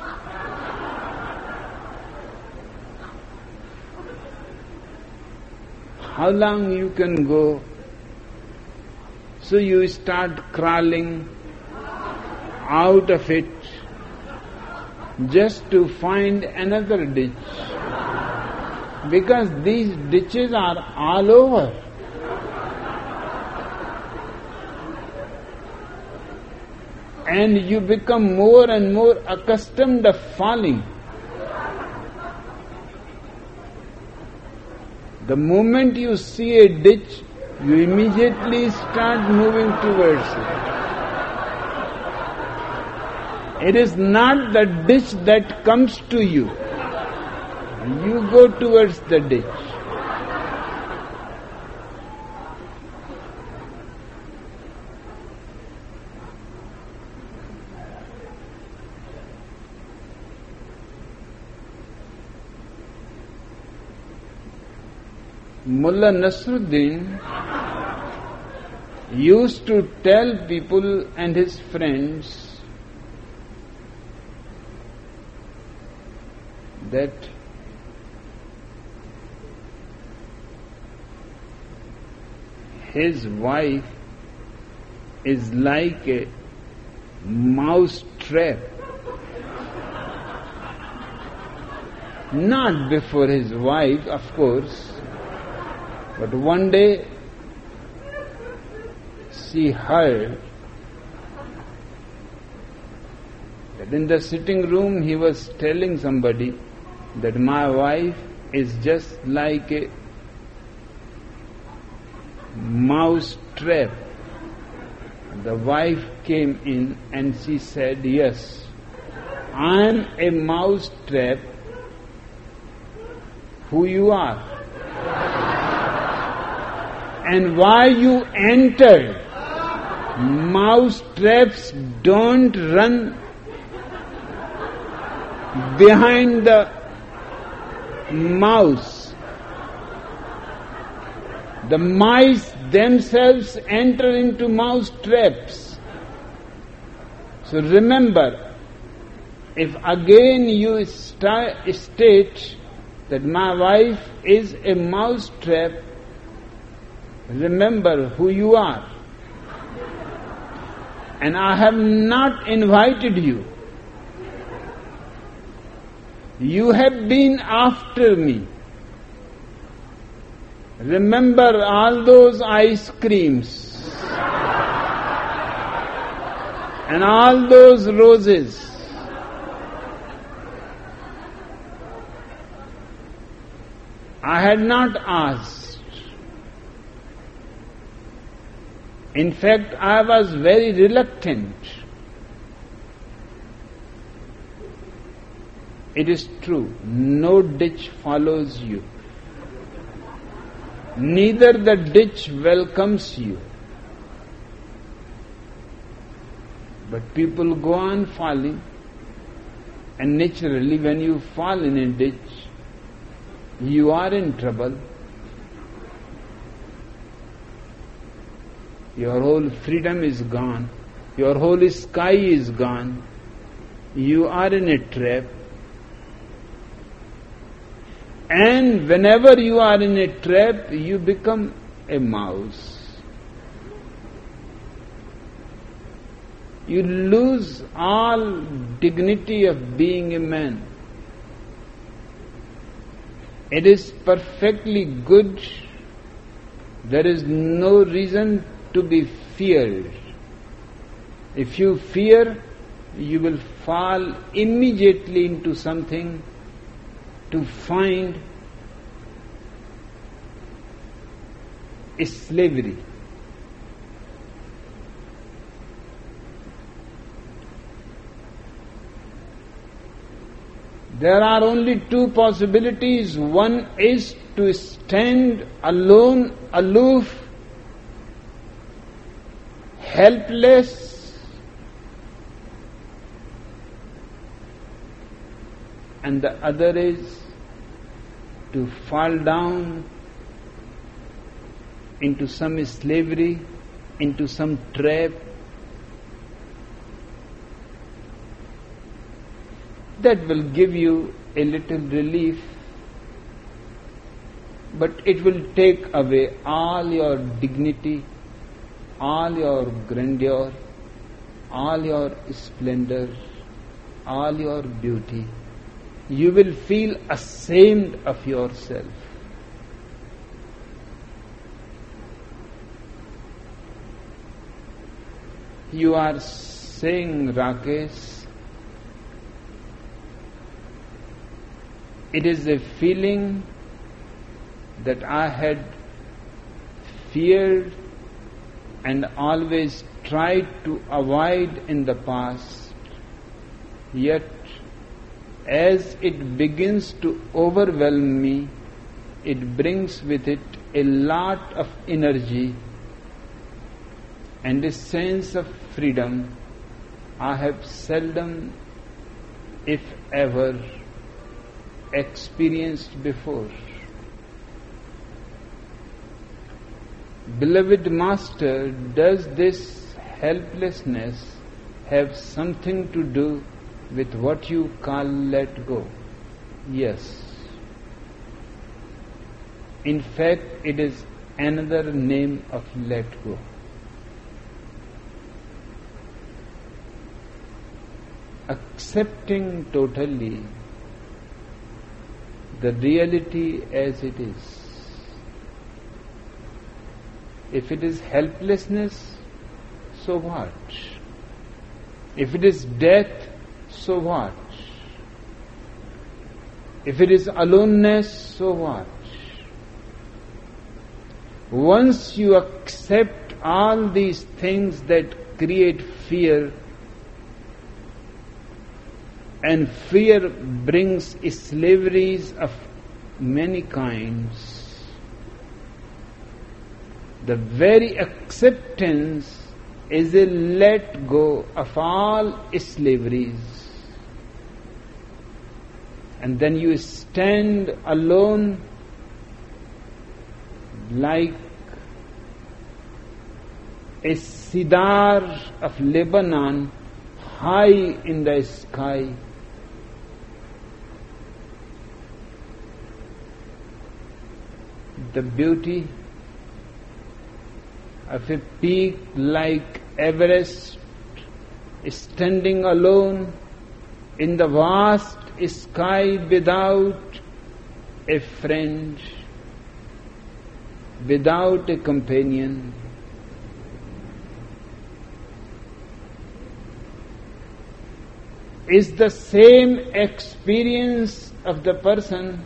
S3: How long you can go? So you start crawling out of it just to find another ditch. Because these ditches are all over. and you become more and more accustomed of falling. The moment you see a ditch, you immediately start moving towards it. It is not the ditch that comes to you. You go towards the ditch. Mullah Nasruddin used to tell people and his friends that his wife is like a mouse trap. Not before his wife, of course, but one day she heard that in the sitting room he was telling somebody that my wife is just like a mouse trap. The wife came in and she said, Yes, I am a mouse trap. Who you are? and why you entered. Mouse traps don't run behind the mouse. The mice themselves enter into mouse traps. So remember, if again you state that my wife is a mouse trap, Remember who you are. And I have not invited you. You have been after me. Remember all those ice creams and all those roses. I had not asked. In fact, I was very reluctant. It is true, no ditch follows you. Neither the ditch welcomes you. But people go on falling, and naturally, when you fall in a ditch, you are in trouble. Your whole freedom is gone. Your whole sky is gone. You are in a trap. And whenever you are in a trap, you become a mouse. You lose all dignity of being a man. It is perfectly good There is no reason to be feared. If you fear, you will fall immediately into something to find slavery. There are only two possibilities. One is to stand alone, aloof, helpless, and the other is to fall down into some slavery, into some trap. That will give you a little relief, but it will take away all your dignity, all your grandeur, all your splendor, all your beauty. You will feel ashamed of yourself. you are saying, Rakesh, it is a feeling that I had feared and always tried to avoid in the past. Yet, as it begins to overwhelm me, it brings with it a lot of energy and a sense of freedom I have seldom, if ever, experienced before. Beloved Master, does this helplessness have something to do with what you call let go? Yes. In fact, it is another name of let go. accepting totally the reality as it is. If it is helplessness, so what? If it is death, so what? If it is aloneness, so what? Once you accept all these things that create fear, and fear brings slaveries of many kinds. The very acceptance is a let go of all slaveries. And then you stand alone like a cedar of Lebanon high in the sky the beauty of a peak like Everest standing alone in the vast sky without a friend, without a companion. Is the same experience of the person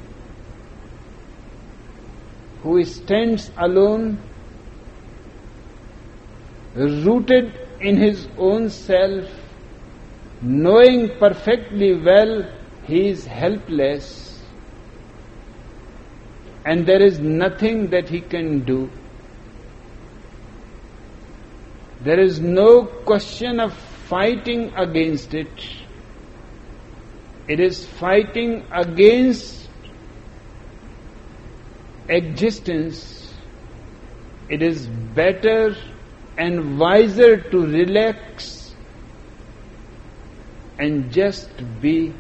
S3: who stands alone, rooted in his own self, knowing perfectly well he is helpless and there is nothing that he can do. There is no question of fighting against it. It is fighting against existence, it is better and wiser to relax and just be.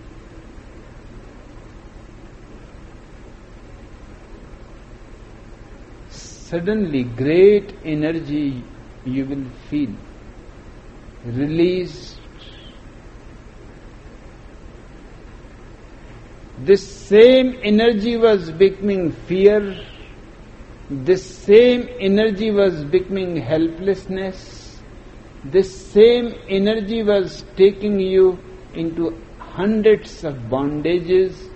S3: Suddenly, great energy you will feel released This same energy was becoming fear this same energy was becoming helplessness. This same energy was taking you into hundreds of bondages.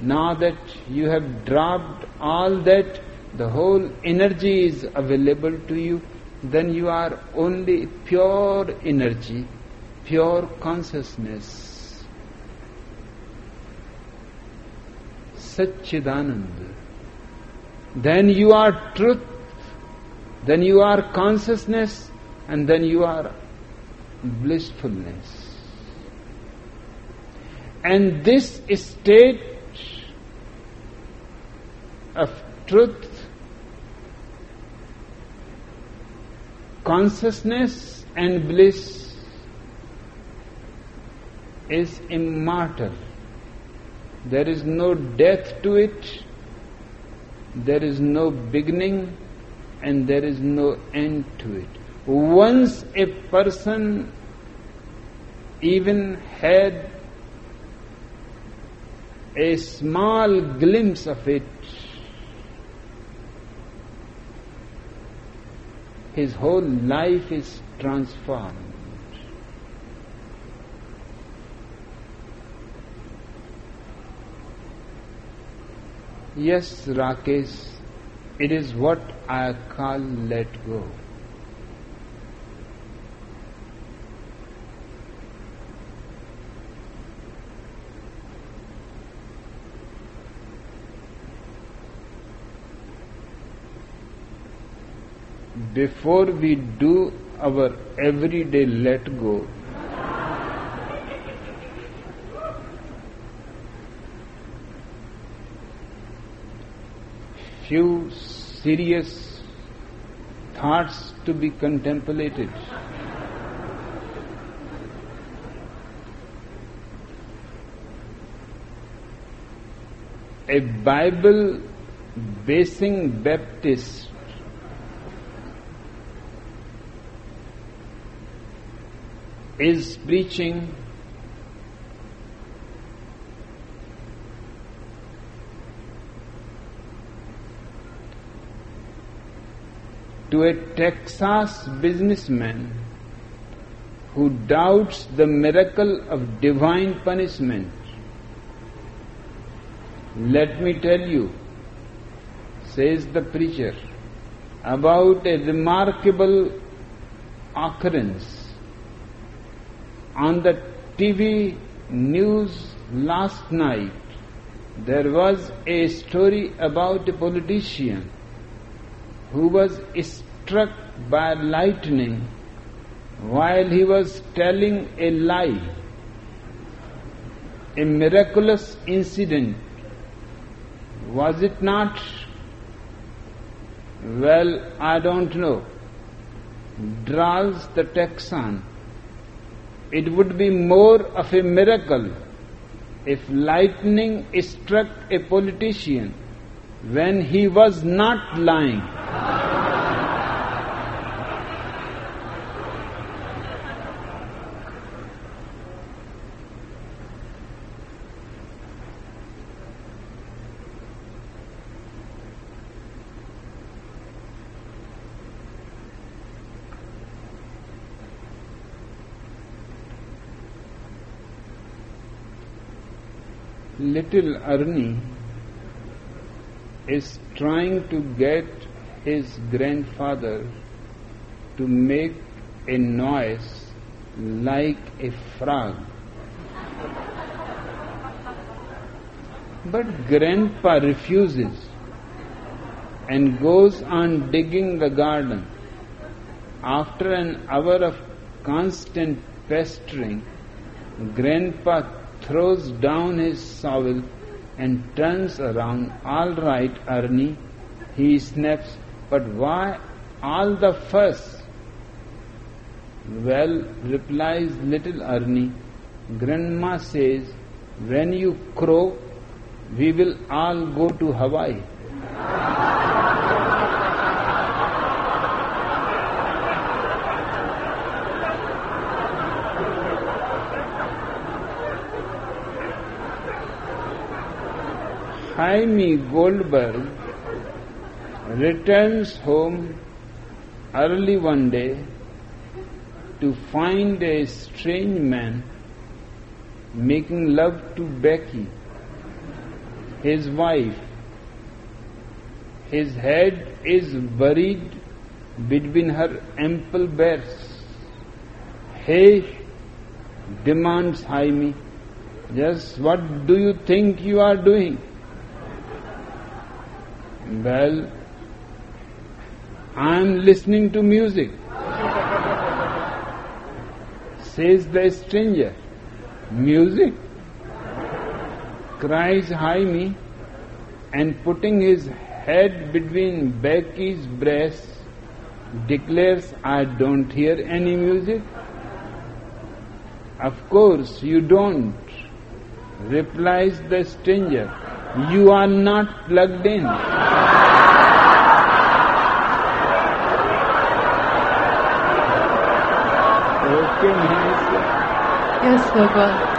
S3: Now that you have dropped all that, the whole energy is available to you, then you are only pure energy, pure consciousness. Satchidanand. Then you are truth, then you are consciousness, and then you are blissfulness. And this state of truth, consciousness, and bliss is immortal. There is no death to it, there is no beginning, and there is no end to it. Once a person even had a small glimpse of it, his whole life is transformed. Yes, Rakesh, it is what I call let go. Before we do our everyday let go, few serious thoughts to be contemplated. A Bible basing Baptist is preaching to a Texas businessman who doubts the miracle of divine punishment. Let me tell you, says the preacher, about a remarkable occurrence. On the TV news last night, there was a story about a politician who was struck by lightning while he was telling a lie, a miraculous incident. Was it not? Well, I don't know. Draws the Texan. It would be more of a miracle if lightning struck a politician when he was not lying. Little Ernie is trying to get his grandfather to make a noise like a frog. But grandpa refuses and goes on digging the garden. After an hour of constant pestering, grandpa throws down his shovel and turns around. All right, Ernie, he snaps, but why all the fuss? Well, replies little Ernie, Grandma says, when you crow, we will all go to Hawaii. Hymie Goldberg returns home early one day to find a strange man making love to Becky, his wife. His head is buried between her ample breasts. Hey, demands Hymie, just what do you think you are doing? Well, I am listening to music, says the stranger. Music? cries Hymie and putting his head between Becky's breasts declares, I don't hear any music. Of course you don't, replies the stranger. You are not plugged in. okay.
S2: Yes.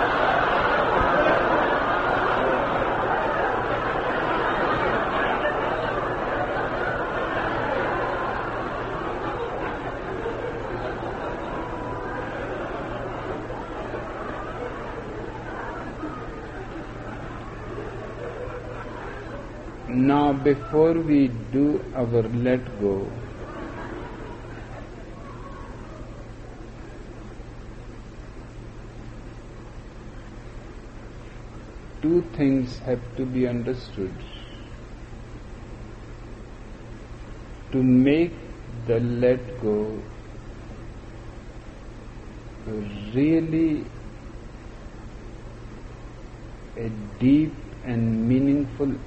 S3: Now, before we do our let go, two things have to be understood. To make the let go really a deep and meaningful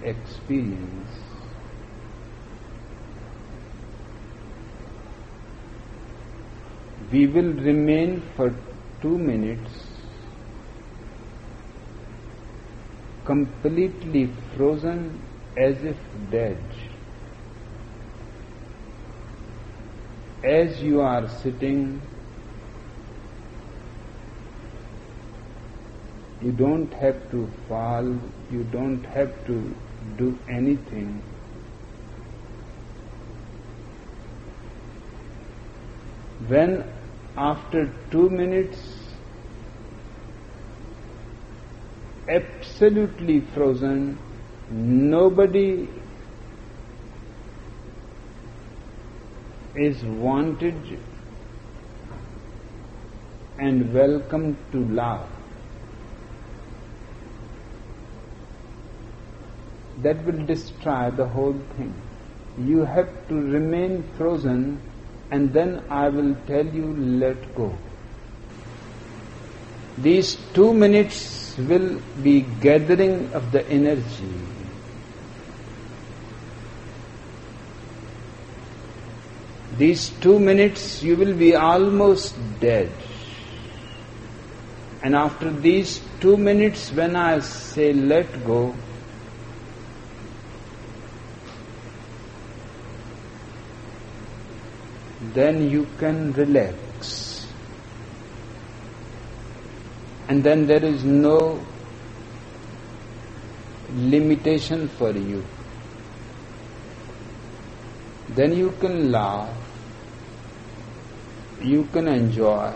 S3: experience, we will remain for two minutes completely frozen as if dead. As you are sitting, you don't have to fall, you don't have to do anything. When after two minutes absolutely frozen. Nobody is wanted and welcome to laugh. That will destroy the whole thing. You have to remain frozen and then I will tell you let go. These two minutes will be gathering of the energy. These two minutes you will be almost dead. And after these two minutes, when I say let go, then you can relax. and then there is no limitation for you. Then you can laugh, you can enjoy,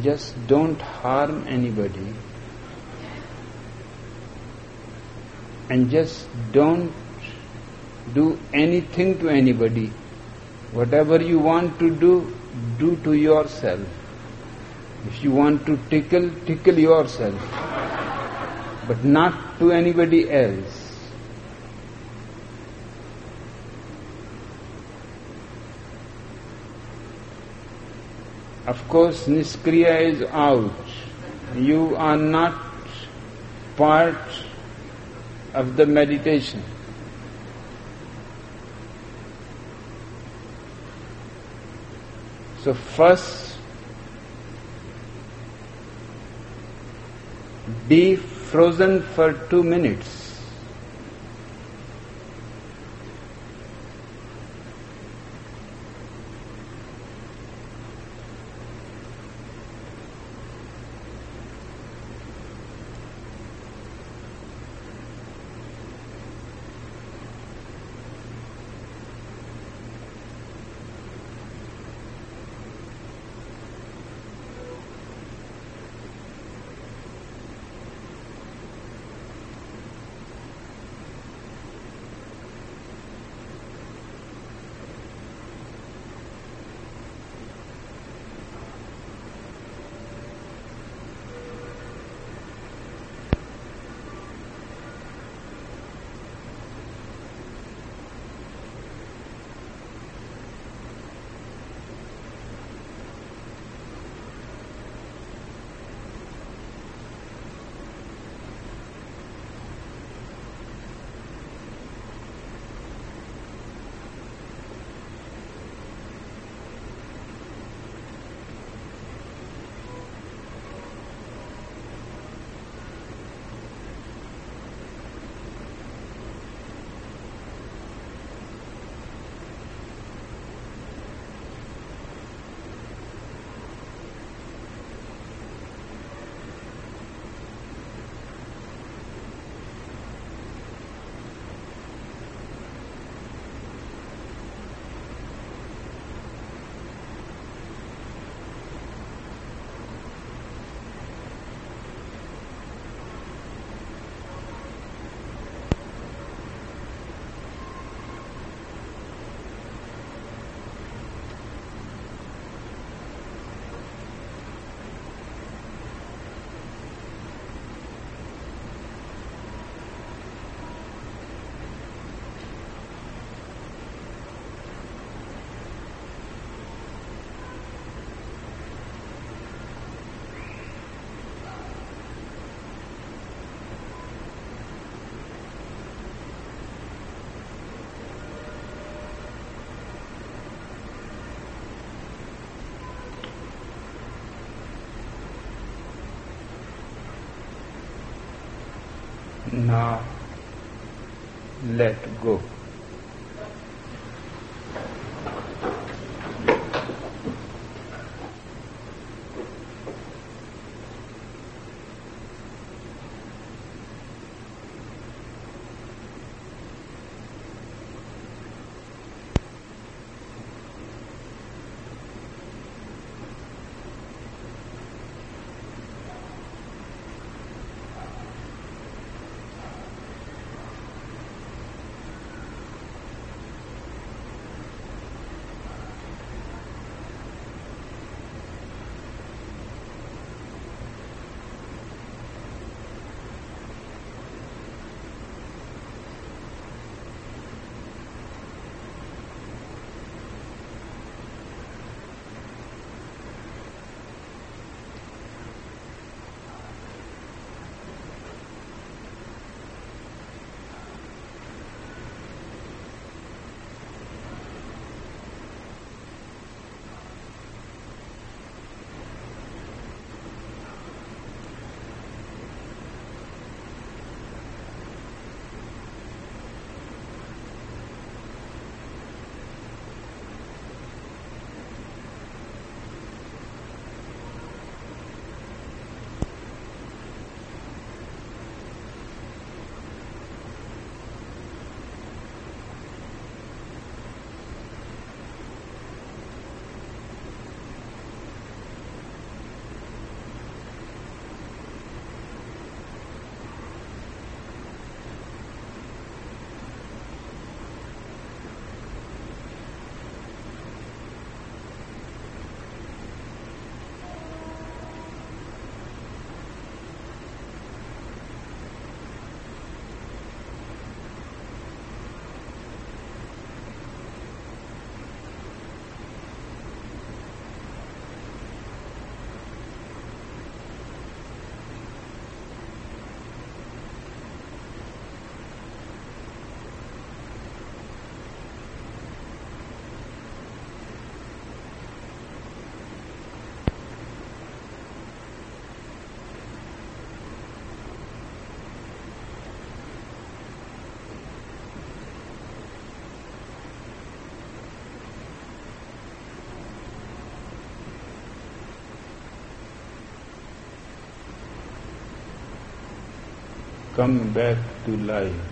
S3: just don't harm anybody, and just don't do anything to anybody. Whatever you want to do, do to yourself. If you want to tickle, tickle yourself, but not to anybody else. Of course, Niskriya is out. You are not part of the meditation. So, first be frozen for two minutes. Now let go. Come back to life.